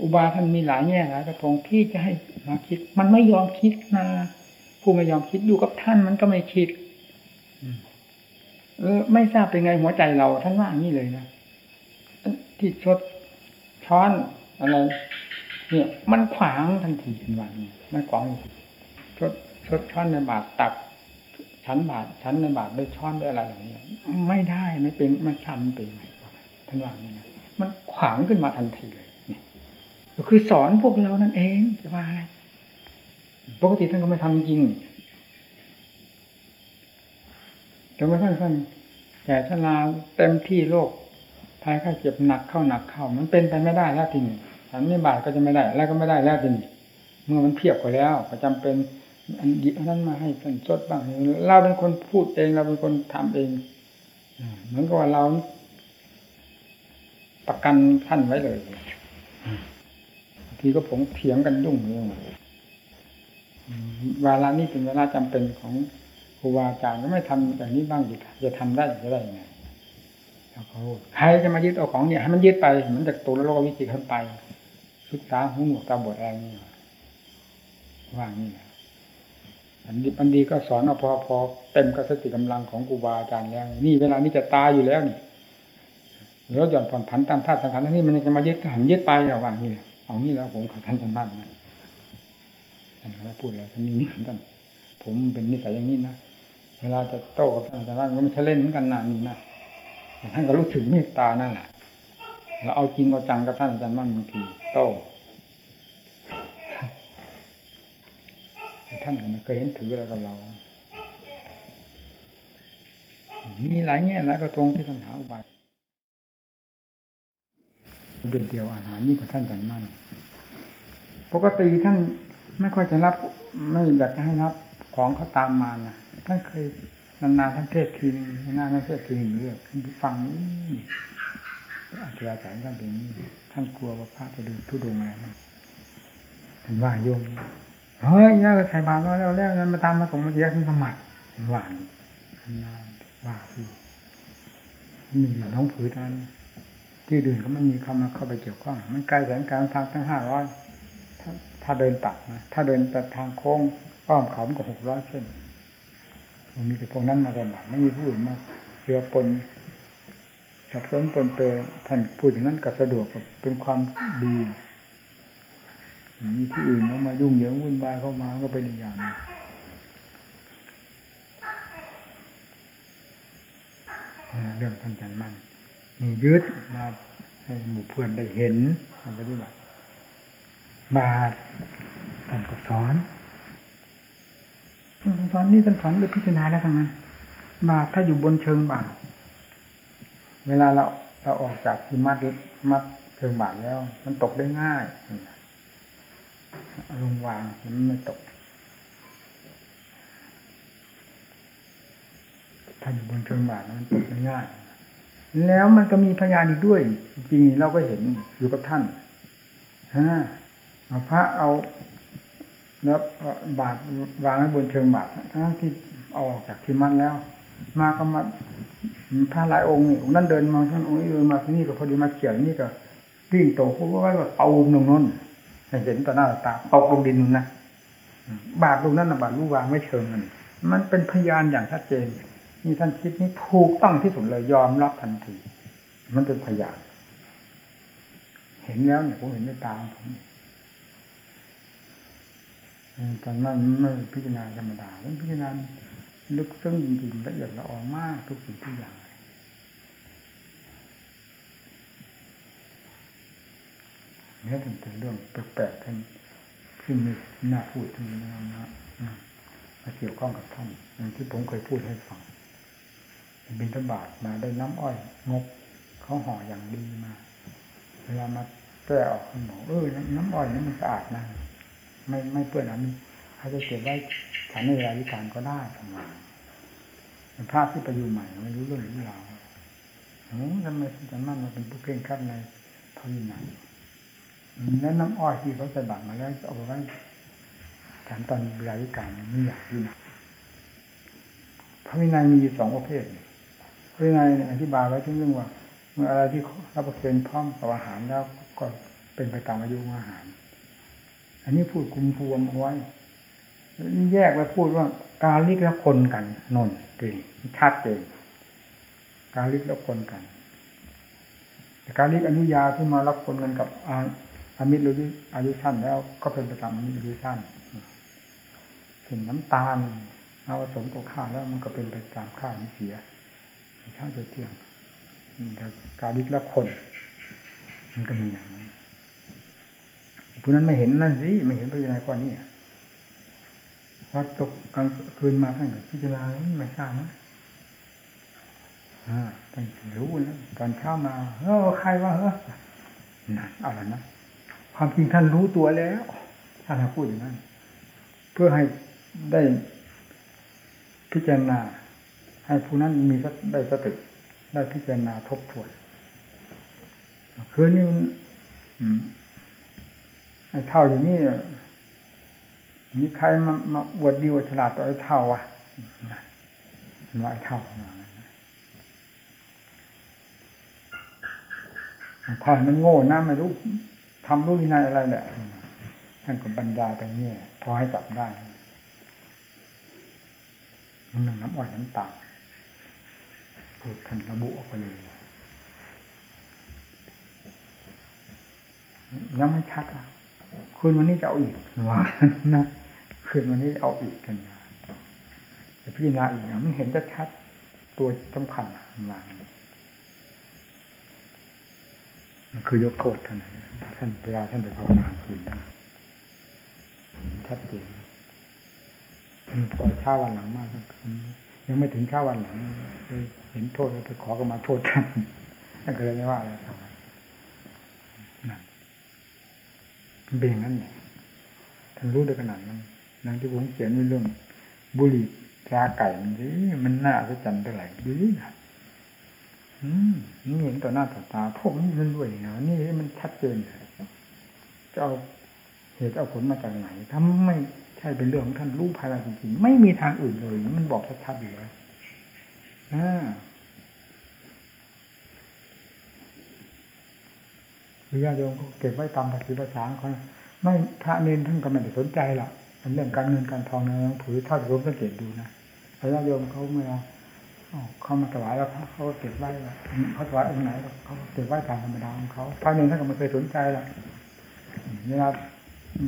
อุบาท่านมีหลายแง่หลายกระทงที่จะให้มาคิด มันไม่ยอมคิดนะ ผู้ไม่ยอมคิดอยู่กับท่านมันก็ไม่คิดอืมเออ ไม่ทราบเป็นไงหัวใจเราท่านว่าอย่างนี้เลยนะที่ชดช้อนอะไรเนี่ย มันขวางทันทีเป็นวันนี้มันขวางชดชดช้อนในบาทตักชั้นบาทชั้นในบาทด้วยช้อนด้วยอะไรอย่างนี้ไม่ได้ไม่เป็นมันทำเป็นไงท่านว่าอย่างนี้นะมันขวางขึ้นมาทันทีเลยเนี่ยก็คือสอนพวกเรานั่นเองจะว่าอะไร ปกติท่านก็ไม่ทำจริงจนกระทั่งท่านแก่ชราเต็มที่โรคภัยไข้เจ็บหนักเข้าหนักเข้า มันเป็นไปไม่ได้แล้วทีนี้ฉันนี่บาทก็จะไม่ได้ แล้วก็ไม่ได้แล้วทีนี้เมื่อมันเพียบกันแล้วก็จำเป็นอันหยิบอันนั้นมาให้ท่านสดบ้างเราเป็นคนพูดเองเราเป็นคนทำเองเหมือนกับว่าเรา ประกันท่านไว้เลยบางทีก็ผมเถียงกันยุ่งเลย อืมเวลานี้เป็นเวลาจำเป็นของครูบาอาจารย์ก็ไม่ทำอย่างนี้บ้างจะจะทำได้จะได้ยังไงใครจะมายึดเอาของเนี่ยให้มันยึดไปเหมือนจากตัวโลกวิจิตรขึ้นไปศึกษาหูหนวกตาบอดอะไรนี่ว่างี้นะอันดีอันดีก็สอนเอาพอพอเต็มกบสติกำลังของครูบาอาจารย์แล้ว นี่เวลานี้จะตายอยู่แล้วนี่แล้วหย่อนผ่อนผันตามธาตุสังขารนี่มันจะมายึดหันยึดไปเอว่างี้เอางี้แล้วผมขอท่านท่านบ้านนะ ท่านก็พูดแล้วท่านนี้ท่านผมเป็นนิสัยอย่างนี้นะเวลาจะโต้กับท่านอาจารย์ก็ไม่ใช่เล่นเหมือนกันนะนี่นะแต่ท่านก็รู้ถึงเมตตานั่นแหละเราเอาจริงเอาจังกับท่านอาจารย์บ้านบางทีโต้แต่ท่านก็ไม่เคยเห็นถืออะไรกับเรา มีหลายแง่หลายกระทงที่ท่านหาอุบายเดียวเดียวอาหารนี่กว่าท่านจันมั่นปกติท่าน ไม่ค่อยจะรับ ไม่อยากจะให้รับของเขาตามมานะท่านเคยนานๆท่านเทศทีนึงนานๆท่านเทศทีนึงเรื่องฟังนี่อาจารย์อาจารท่านเป็นนี่ท่านกลัวว่าพระจะดูทุดงอะไรนะท่านว่าโยมเฮ้ยย่าก็ใส่บาตรแล้วแล้วนั้นมาตามมาส่งมาเยอะขึ้นสมัครหวานนานว่าพี่มีน้องผือนั้นที่อื่นก็ไม่มีคำมาเข้าไปเกี่ยวข้อง มันไกลแสนไกลทางทั้งห้าร้อย ถ้าเดินตัดนะถ้าเดินแต่ทางโค้งอ้อมเขามันก็หกร้อยเส้นมันมีแต่พวกนั้นมาระบาดไม่มีผู้อื่นมาเรือปนสับสนปนเปรท่านพูดอย่างนั้นก็สะดวกเป็นความดีมีที่อื่นเขามายุ่งเหยิงวุ่นวายเข้ามาก็เป็นอีกอย่างเรื่องท่านจันมั่นมียึดมาให้หมู่เพื่อนได้เห็นทำปฏิบัติ บาทท่านก็สอนสอนนี่ท่านสอนด้วยพิจารณาแล้วทั้งนั้น บาทถ้าอยู่บนเชิงบาทเวลาเราเราออกจากที่มัดมัดเชิงบาทแล้ว มันตกได้ง่ายลงวางมันไม่ตกถ้าอยู่บนเชิงบาทมันตกได้ง่ายแล้วมันก็มีพยานอีกด้วย จริงเราก็เห็นอยู่กับท่านฮะ พระเอาแล้วบาทวางไว้บนเชิงบาททั้งที่เอาออกจากที่มันแล้ว มาก็มาพระหลายองค์นี่องค์นั้นเดินมาท่านองค์นี้เดินมาที่นี่ก็พอดีมาเขียนนี่ก็วิ่งตกเพราะว่าแบบเอาลงน้นเห็นต่อหน้าตาตกลงดินนู่นนะบาทลงนั้นนะบาทลูกวางไม่เชิงมันมันเป็นพยานอย่างชัดเจนนี่ท่านคิดนี้ถูกต้องที่สุดเลยยอมรับทันที มันเป็นพยาน เห็นแล้วเนี่ยผมเห็นด้วยตาผม ตอนนั้นไม่พิจารณาธรรมดามันพิจารณาลึกซึ้งจริงๆละเอียดละออมากทุกสิ่งทุกอย่างเนี่ยเป็นเรื่องแปลกๆท่านที่มีน่าพูดที่น่ามาเกี่ยวข้องกับท่านอย่างที่ผมเคยพูดให้ฟังบินทบาทมาได้น้ำอ้อยงกเขาห่ออย่างดีมา เวลามาแก้ออกคุณหมอเออน้ำอ้อยนี่มันสะอาดนะ ไม่ไม่เปื้อนอันนี้เขาจะเก็บไว้ฉันในเวลาวิการก็ได้ทำไมพระที่ไปอยู่ใหม่ไม่รู้เรื่องรู้ราโอ้ทำไมอาจารย์มั่นมาเป็นผู้เพ่งครัดในพระวินัยแล้วน้ำอ้อยที่เขาใส่บาตรมาแล้วเอาไปไว้ฉันตอนเวลาวิการไม่อยากกินพระวินัยนี่สองประเภทพระวินัยอธิบายไว้ถึงเรื่องว่าเมื่ออะไรที่รับประเคนพร้อมกับอาหารแล้วก็เป็นไปตามอายุของอาหาร อันนี้พูดคุมพวมเอาไว้แยกไว้พูดว่าการลิกและคนกันนนเก่งชัดเจนการลิกและคนกันแต่การลิกอนุญาที่มารับคนกันกับอาอามิตรหรืออายุสั้นแล้ว ก็เป็นไปตามอามิตรอายุสั้นเห็นน้ำตาลเอาผสมกับข้าวแล้วมันก็เป็นไปตามข้าวมันเสียข้าวจะเที่ยงการลิกและคน มันก็มีอย่าง ผู้นั้นไม่เห็นนั่นสิไม่เห็นพระวินัยข้อนี้พอตกกลางคืนมาท่านพิจารณาไม่ทราบนะอ่าท่านรู้นะตอนเช้ามาเออใครว่าเออนั่นเอาละนะความจริงท่านรู้ตัวแล้วท่านพูดอย่างนั้นเพื่อให้ได้พิจารณา ให้ผู้นั้นมีได้สติได้พิจารณาทบทวนคืนนี้ เท่าอย่างนี้มีใครมามาอวดดีวฉลาดต่อไอ้เท่าวะมาไอ้เท่าถ้ามันโง่นะไม่รู้ทำรู้วินัยอะไรแหละท่านก็บรรยายไปเนี่ยพอให้จับได้มันหนึ่งน้ำอ่อยน้ำตาลพูดท่านระบุออกไปเลยยังไม่ชัดอะ คืนวันนี้จะเอาอีกว่านะคืนวันนี้เอาอีกกันนะแต่พี่นาอีกนะมันเห็นจะชัดตัวสำคัญมามันคือยกโทษท่านท่านเวลาท่านไปภาวนาคืนนะชัดเจนพอเช้าวันหลังมากยังไม่ถึงเช้าวันหลังเห็นโทษแล้วไปขอก็มาโทษท่านท่านก็เลยไม่ว่าอะไรครับนั่นมัน เป็นอย่างนั้นแหละท่านรู้ได้ขนาดนั้นนั่งที่ผมเขียนเรื่อง บุหรี่ตราไก่มันดิมันน่าจะจำได้หลายดูนะอืมนี่เห็นต่อหน้าต่อตาพวกนี้มันด้วยนะนี่มันชัดเจนเลยจะเอาเหตุเอาผลมาจากไหนถ้าไม่ใช่เป็นเรื่องของท่านรู้ภายในจริงๆไม่มีทางอื่นเลย มันบอกชัดๆอยู่แล้วอ่า ญาติโยมเก็บไว้ตามภาษีภาษาเขาไม่พระเนนท่านก็ไม่ได้สนใจหรอกเรื่องการเงินการทองนะถือถ้าผมสังเกตดูนะญาติโยมเขาเมื่อเขามาถวายแล้วเขาเก็บไว้เขาถวายองค์ไหนเขาเก็บไว้ตามธรรมดาของเขาพระเนนท่านก็ไม่เคยสนใจหรอกเวลา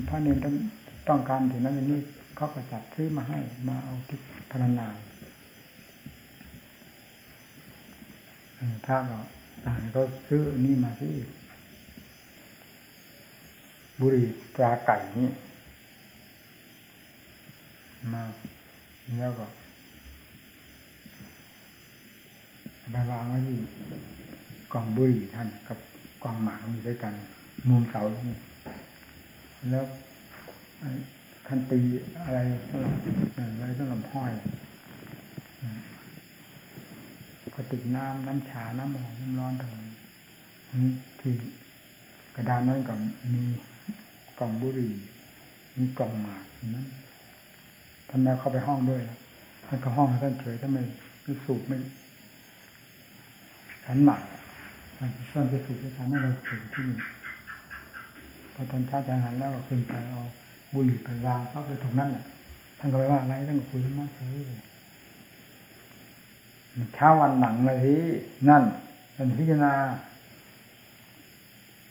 พระเนนท่านต้องการถึงนั้นนี้เขาก็จัดซื้อมาให้มาเอาที่พนันนาถ้าก็เขาซื้อนี่มาที่ บุรีปลาไก่นี่มาแล้วก็ไปวางไว้ที่กองบุรีท่านกับกองหมากมีด้วยกันมุมเสานี่แล้วท่านตีอะไรสำหรับอะไรสำหรับห้อยก็ติดน้ำน้ำชา น้ำหอมน้ำร้อนตรงนี้ที่กระดานนั้นก็มี กล่องบุหรี่ มีกล่องหมากนั้นท่านแม่เข้าไปห้องด้วยท่านก็ห้องท่านเฉยท่านไม่ไม่สูบไม่ฉันหมากท่านท่านจะสูบจะทำให้เราสูบที่นี่พอตอนเช้าจะหันแล้วก็ขึ้นไปเอาบุหรี่ไปวางเข้าไปตรงนั้นแหละท่านก็ไปว่าอะไรท่านก็คุยมากเลยเช้าวันหลังเลยที่นั่นท่านพิจารณา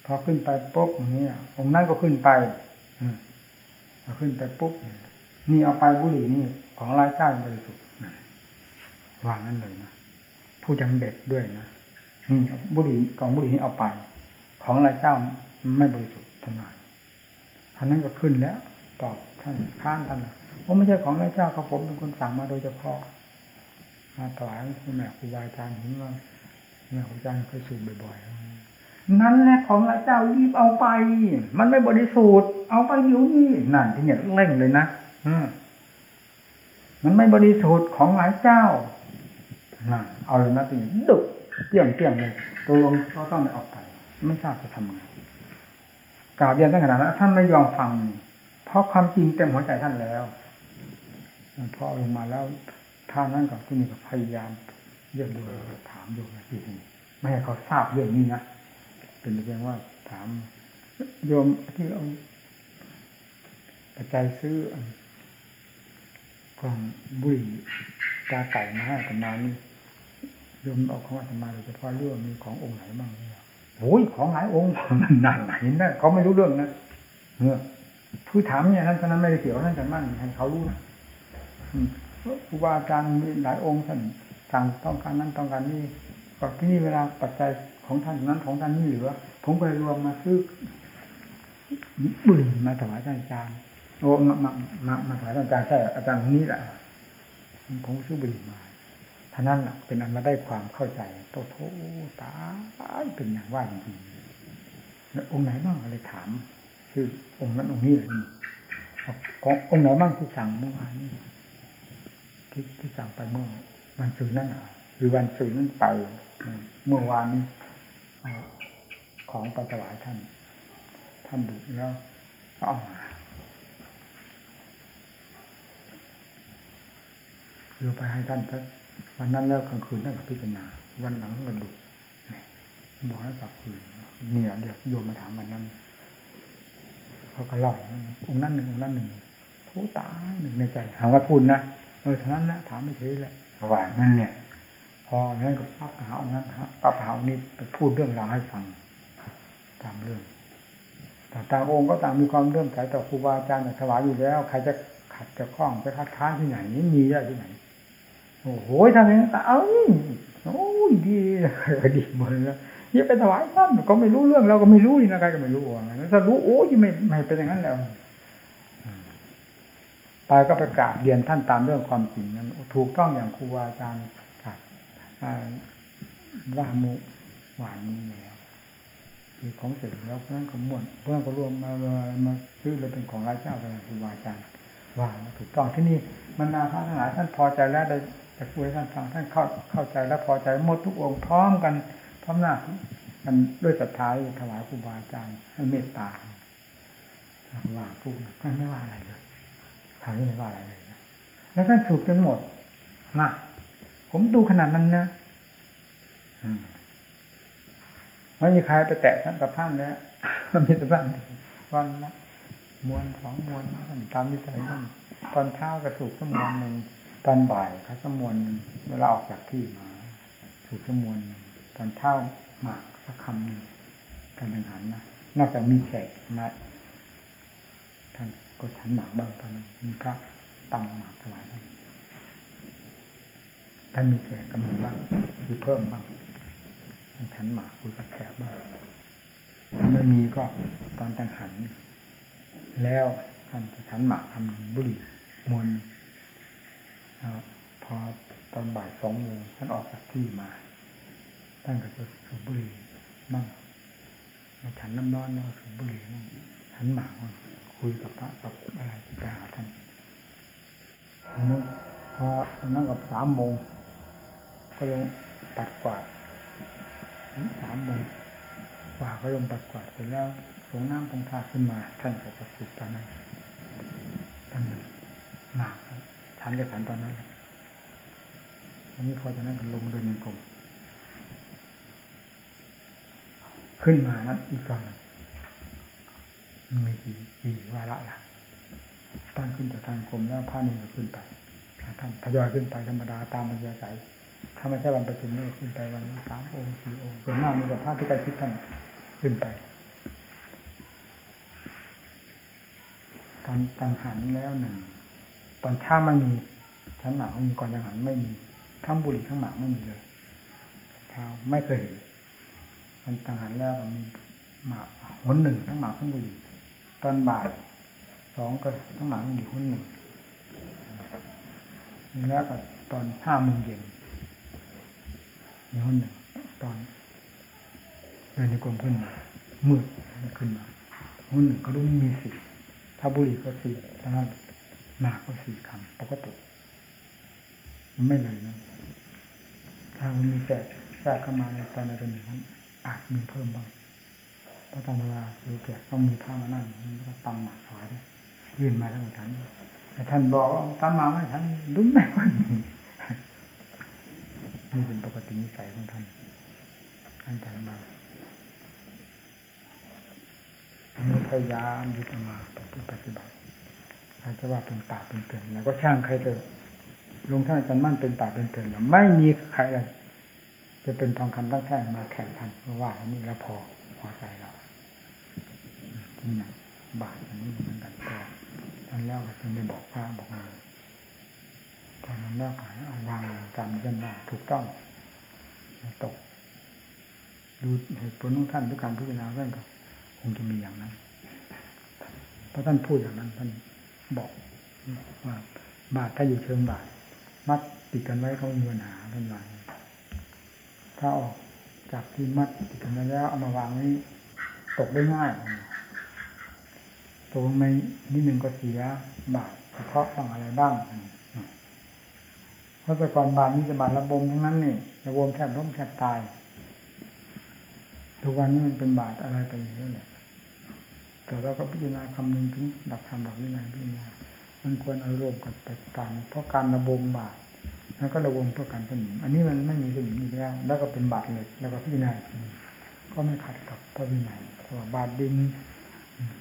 พอขึ้นไปปุ๊บอย่างนี้องค์นั้นก็ขึ้นไปพอขึ้นไปปุ๊บนี่เอาไปบุหรี่นี่ ของรายเจ้าบริสุทธิ์วางนั้นเลยนะผู้จำเด็ดด้วยนะนี่บุหรี่กองบุหรี่นี้เอาไป ของรายเจ้าไม่บริสุทธิ์ทำไมท่านนั้นก็ขึ้นแล้ว ตอบท่านข้านท่านว่าไม่ใช่ของรายเจ้าครับผมเป็นคนสั่งมาโดยเฉพาะมาถวายแม่ครูบาอาจารย์เห็นว่าแม่ครูอาจารย์เคยสูบบ่อยๆ นั่นแหละของพระเจ้ารีบเอาไป มันไม่บริสุทธิ์เอาไปอยู่นี่นั่นที่เนี่ยเร่งเลยนะอืมมันไม่บริสุทธิ์ของหลายเจ้านั่นเอาเลยนะทีดุเปี้ยงเปี้ยงเลยตกลงก็ต้องได้ออกไป ไม่ทราบจะทำไงกราบเรียนท่านขนาดนั้นท่านไม่ยอมฟัง เพราะความจริงเต็มหัวใจท่านแล้วพอลงมาแล้วท่านนั้นกับที่นี่ก็พยายามเยี่ยมดูถามดูนะทีนี้ไม่ให้เขาทราบเรื่องนี้นะ เป็นเพียงว่าถามโยมที่เอาปัจจัยซื้อกล่องบุหรี่ตาไก่มาให้อาตมานี่โยมเอาของอาตมาโดยเฉพาะเรื่องมีขององค์ไหนบ้างเนี่ยโอ้ยของหลายองค์มันหนักไหนนะเขาไม่รู้เรื่องนะเออผู้ถามเนี่ยท่านตอนนั้นไม่ได้เกี่ยวท่านกันมั่นให้เขารู้นะครูบาอาจารย์มีหลายองค์ท่านต่างต้องการนั้นต้องการนี่ก็ที่นี่เวลาปัจจัย ของท่านนั้นของท่านนี่เหลือ ผมก็เลยรวมมาซื้อบุหรี่มาถวายท่านอาจารย์โอ้มามามามาถวายท่านอาจารย์ใช่อาจารย์นี้แหละผมซื้อบุหรี่มาท่านั้นเป็นอันมาได้ความเข้าใจโตโทตาเป็นอย่างว่าจริงๆแล้วองค์ไหนบ้างอะไรถาม คือองค์นั้นองค์นี้เลยขององค์ไหนบ้างที่สั่งเมื่อวานนี้ที่ที่สั่งไปเมื่อวันศุกร์นั่นหรือวันศุกร์นั่นไปเมื่อวานนี้ ของไปถวายท่าน ท่านดุแล้วก็เอามาคือไปให้ท่านสักวันนั้นแล้วกลางคืนท่านก็พิจารณาวันหลังก็ดุบอกให้กลับคืนเนี่ยเดี๋ยวโยมมาถามวันนั้นเขาก็เล่าองค์นั้นหนึ่งองค์นั้นหนึ่งโทตายหนึ่งในใจถามว่าพูดนะเออเท่านั้นนะถามไม่เฉยแหละว่านั่นเนี่ย พอนั้นก็ปักหาองค์นั้นฮะปักหาองค์นี้ไปพูดเรื่องราวให้ฟัง ตามเรื่องแต่ต่างองค์ก็ต่างมีความเรื่องใสต่อครูบาอาจารย์ถวายอยู่แล้ว ใครจะขัดจะคล้องจะคัดค้านที่ไหนนี่มีได้ที่ไหน โอ้โหทำอย่างนี้เอ้าโอ้ยดีก็ดีหมดแล้วนี่ไปถวายท่านก็ไม่รู้เรื่องเราก็ไม่รู้นี่นะใครก็ไม่รู้ว่างั้นถ้ารู้โอ้ยไม่ไม่เป็นอย่างนั้นแล้วไปก็ไปกราบเรียนท่านตามเรื่องความจริงนั้นถูกต้องอย่างครูบาอาจารย์ ว่ามุหวานนี้แล้วคือของเสร็จแล้วเพื่อนก็ม่วนเพื่อนก็รวมมามาซื้อเลยเป็นของรายเจ้าเป็นครูบาอาจารย์ว่าถูกต้องที่นี่บรรดาพระทั้งหลายท่านพอใจแล้วได้จะคุยท่านฟังท่านเข้าเข้าใจแล้วพอใจหมดทุกองค์พร้อมกันพร้อมหน้ากันด้วยศรัทธาถวายครูบาอาจารย์ให้เมตตาว่าพูดท่านไม่ว่าอะไรเลยทานไม่ว่าอะไรเลยแล้วท่านสูบจนหมดนะ ผมดูขนาดนั้นนะไม่มีใครไปแตะท่านกับท่านแล้วมันมีแต่ท่านวันละมวนสองมวนตามวิสัยท่านตอนเช้ากระสูบสมวนหนึ่งตอนบ่ายเขาสมวนเวลาออกจากที่มาสูบสมวนตอนเช้าหมากสักคำหนึ่งการแข่งขันนะนอกจากมีแขกมาท่านก็ฉันหมากบ้างตอนนั้มีพระตั้งหมากถวายท่าน ท่านมีแขกกำลังบ้างคือเพิ่มบ้างฉันหมากคุยกับแขกบ้างไม่มีก็ตอนจังหัน แล้วท่านจะฉันหมากทำบุหรี่มวนพอตอนบ่ายสองโมงท่านออกจากที่มาท่านก็จะสูบบุหรี่บ้างฉันน้ำร้อนแล้วสูบบุหรี่บ้างฉันหมากคุยกับพระกับอะไรไปหาท่านนั้นพอนั่งกับสามโมง ก็ลงปัดกวาดสามโมงกว่าก็ลงปัดกวาดเสร็จแล้วสงน้ำตรงทาขึ้นมาท่านก็จะสูบตอนนั้นท่านหนักฉันจะฉันตอนนั้นอันนี้พอจะนั่งกันลงเดินยังกลมขึ้นมานั้นอีกตอนมีกี่กี่วาระล่ะตั้งขึ้นจากทางกรมแล้วผ้านี่ก็ขึ้นไปท่านทยอยขึ้นไปธรรมดาตามบรรยากาศ ถ้าไม่ใช่วันประชุมนี่ขึ้นไปวันสามองค์สี่องค์ส่วนมากมีแต่พระที่ใกล้ชิดท่านขึ้นไปตอนตังหันแล้วหนึ่งตอนเช้ามันมีชั้นหมากมีก่อนตังหันไม่มีทั้งบุหรี่ทั้งหมากไม่มีเลยเช้าไม่เคยเห็นตอนตังหันแล้วมีหมากหนหนึ่งทั้งหมากทั้งบุหรี่ตอนบ่ายสองก็ทั้งหมากมีหนหนึ่งแล้วก็ตอนห้าโมงเย็น มีหนหนึ่งตอนเดินในกรมขึ้นมามืดขึ้นมาหนหนึ่งก็รู้มีสิถ้าบุหรี่ก็สี่ถ้าหมากก็สี่คำปกติไม่เลยนะถ้ามันมีแต่ทรกเข้ามาในตอนในตอนหนึ่งนั้นอาจมีเพิ่มบ้างเพราะตอนเวลาคือแกต้องมีท่ามานั่งแล้วก็ตำหมักถวายด้วยยื่นมาทั้งฉันแต่ท่านบอกว่าตำมาไม่ทันดุ้มไม่ค่อยมี นี่เป็นปกตินิสัยของท่านท่านฉันมามีพยายามยึดเอามาปฏิบัติใครจะว่าเป็นป่าเป็นเตือนแล้วก็ช่างใครเถอะลงท่านอาจารย์มั่นเป็นป่าเป็นเตือนแล้วไม่มีใครเลยจะเป็นทองคำตั้งแท่งมาแข่งขันเพราะว่าอันนี้แล้วพอพอใจเราที่ไหนบาทอันนี้เหมือนกันก็ท่านแล้วก็จึงได้บอกพระบอกงาน ตอนนั้นแล้วก็เอาวางจำยันว่าถูกต้องตกดูเหตุผลของท่านทุกการพิจารณาเรื่องก็คงจะมีอย่างนั้นเพราะท่านพูดอย่างนั้น ท่านบอกว่าบาทถ้าอยู่เชิงบาทมัดติดกันไว้เขามีปัญหาท่านว่าถ้าออกจากที่มัดติดกันแล้วเอามาวางนี้ตกได้ง่ายตกลงในนิดหนึ่งก็เสียบาทเฉพาะต้องอะไรบ้าง พราะแต่ก่อนบาทนี้จะบาทระบมทั้งนั้นนี่ระบมแทบล้มแทบตายทุกวันนี้มันเป็นบาทอะไรไปอย่างนี้แหละแต่เราก็พิจารณาคำนึงถึงดักธรรมดักวินัยพิจารณามันควรเอารวมกันไปตามเพราะการระบมบาทแล้วก็ระบมเพื่อการสนิมอันนี้มันไม่มีสนิมอีกแล้ว แล้วก็เป็นบาทเหล็กแล้วก็พิจารณาก็ไม่ขัดกับพระวินัยเพราะว่าบาทดิน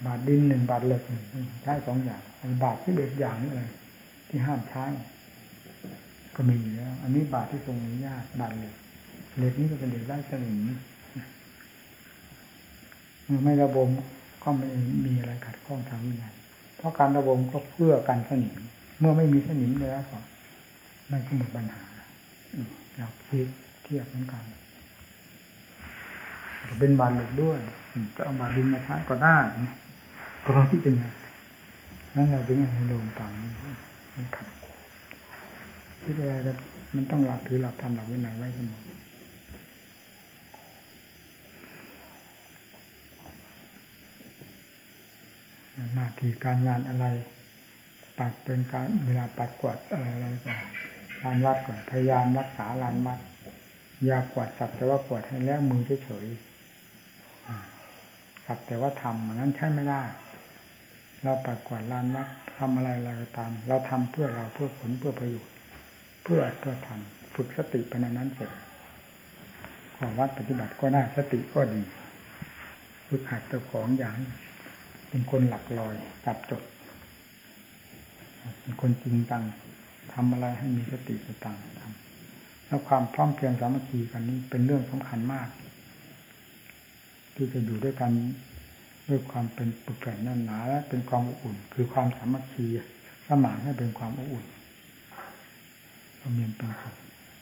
บาทดินหนึ่งบาทเหล็กหนึ่งใช้สองอย่างบาทที่เด็ดอย่างนี้เลยที่ห้ามใช้ ก็มีอยู่แล้ว อันนี้บาทที่ทรงอนุญาตบาทเหล็กเหล็กนี้ก็เป็นเหล็กได้สนิมไม่ระบมก็ไม่มีอะไรขัดข้องทางวินัยเพราะการระบมก็เพื่อกันสนิม เมื่อไม่มีสนิมแล้วก็ไม่ก็หมดปัญหาเราคิดเทียบเหมือนกันเป็นบาทเหล็กด้วยจะเอาบาดินมาใช้ก็ได้ก็ที่เป็นอย่างนั้นเราถึงให้ลงต่างนี่ครั บที่อะไรก็มันต้องหลักถือหลักธรรมหลักวินัยไว้เสมอหน้าที่การงานอะไร ปัดเป็นการเวลาปัดกวาดอะไรอะไรก็ลานวัดก่อนพยายามรักษาลานวัดยากวาดสักแต่ว่ากวาดให้แล้วมือเฉยๆสักแต่ว่าทำนั้นใช่ไม่ได้ เราปัดกวาดลานวัดทำอะไรอะไรก็ตาม เราทำเพื่อเราเพื่อผลเพื่อประโยชน์ เพื่อเพื่อทำฝึกสติไปในนั้นเสร็จขอวัดปฏิบัติก็ได้สติก็ดีฝึกหัดตัวของอย่างเป็นคนหลักลอยจับจด เป็นคนจริงจังทำอะไรให้มีสติสตังทำแล้วความพร้อมเพรียงสามัคคีกันนี้เป็นเรื่องสำคัญมาก ที่จะอยู่ด้วยกันด้วยความเป็นปึกแผ่นแน่นหนาและเป็นความอบอุ่น คือความสามัคคีสมานให้เป็นความอบอุ่น ก็มีเป็นสุข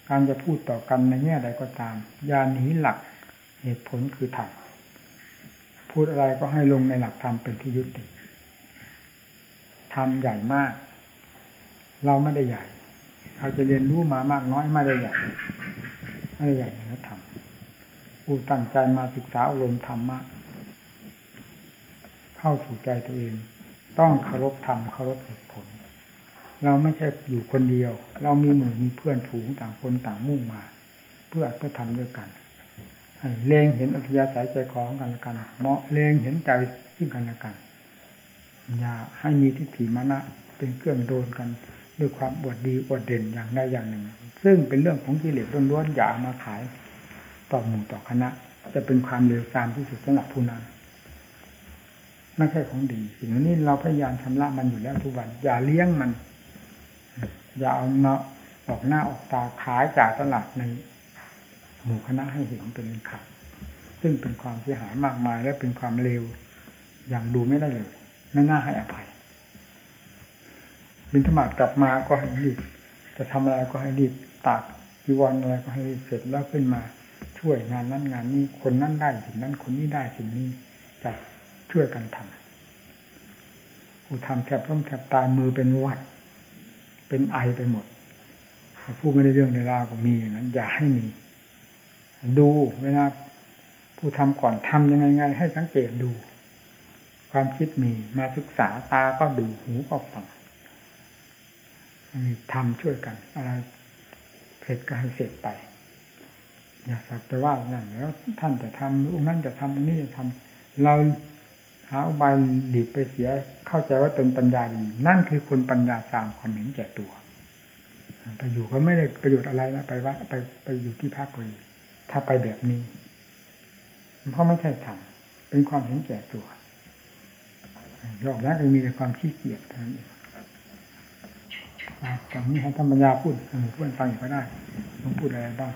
การจะพูดต่อกันในแง่ใดก็ตามอย่าหนีหลักเหตุผลคือธรรมพูดอะไรก็ให้ลงในหลักธรรมเป็นที่ยุติธรรมใหญ่มาก เราไม่ได้ใหญ่เราจะเรียนรู้มามากน้อยไม่ได้ใหญ่ไม่ได้ใหญ่นะธรรมผู้ตั้งใจมาศึกษาอารมณ์ธรรมะเข้าสู่ใจตัวเอง ต้องเคารพธรรมเคารพเหตุผล เราไม่ใช่อยู่คนเดียว เรามีหมู่มีเพื่อนผูงต่างคนต่างมุ่งมา เพื่อเพื่อทำด้วยกันเลงเห็นอัธยาศัยใจคอของกันและกันเหมาะเลงเห็นใจซึ่งกันและกันอย่าให้มีทิฏฐิมานะเป็นเครื่องโดนกันด้วยความอวดดีอวดเด่นอย่างใดอย่างหนึ่ง ซึ่งเป็นเรื่องของกิเลสล้วนๆอย่ามาขายต่อหมู่ต่อคณะ จะเป็นความเลวทรามที่สุดสำหรับผู้นั้นไม่ใช่ของดีสิ่งนี้เราพยายามชำระมันอยู่แล้วทุกวัน อย่าเลี้ยงมัน อย่าเอาเนาะออกหน้าออกตาขายจากตลาดในหมู่คณะให้เห็นเป็นขัดซึ่งเป็นความเสียหายมากมาย และเป็นความเลวอย่างดูไม่ได้เลยไม่น่าให้อภัยบินธมาตกลับมาก็ให้รีบจะทำอะไรก็ให้รีบตากจีวรอะไรก็ให้รีบเสร็จแล้วขึ้นมา ช่วยงานนั้นงานนี้คนนั้นได้สิ่งนั้นคนนี้ได้สิ่งนี้จะช่วยกันทำผู้ทำแทบร่มแทบตายมือเป็นวัด เป็นไอไปหมดผู้ไม่ได้เรื่องในราวก็มีอย่างนั้น อย่าให้มี ดูเวลาผู้ทำก่อนทำยังไงไงให้สังเกตดู ความคิดมีมาศึกษาตาก็ดูหูก็ฟังทำช่วยกัน อะไรเสร็จก็ให้เสร็จไป อย่าสักแต่ว่าอย่างแล้วท่านจะทำองค์นั้นจะทำองค์นี้จะทำเรา หาอุบายหลีกไปเสียเข้าใจว่าตนปัญญาดีนั่นคือคนปัญญาสามความเห็นแก่ตัวไปอยู่ก็ไม่ได้ประโยชน์อะไรนะไปว่าไปไปอยู่ที่พักเลยถ้าไปแบบนี้เพราะไม่ใช่ธรรมเป็นความเห็นแก่ตัวยอกนั้นก็มีแต่ความขี้เกียจเท่านั้นเองอะตอนนี้ให้ธรรมยาพูดให้หมู่เพื่อนฟังอีกก็ได้ต้องพูดอะไรบ้าง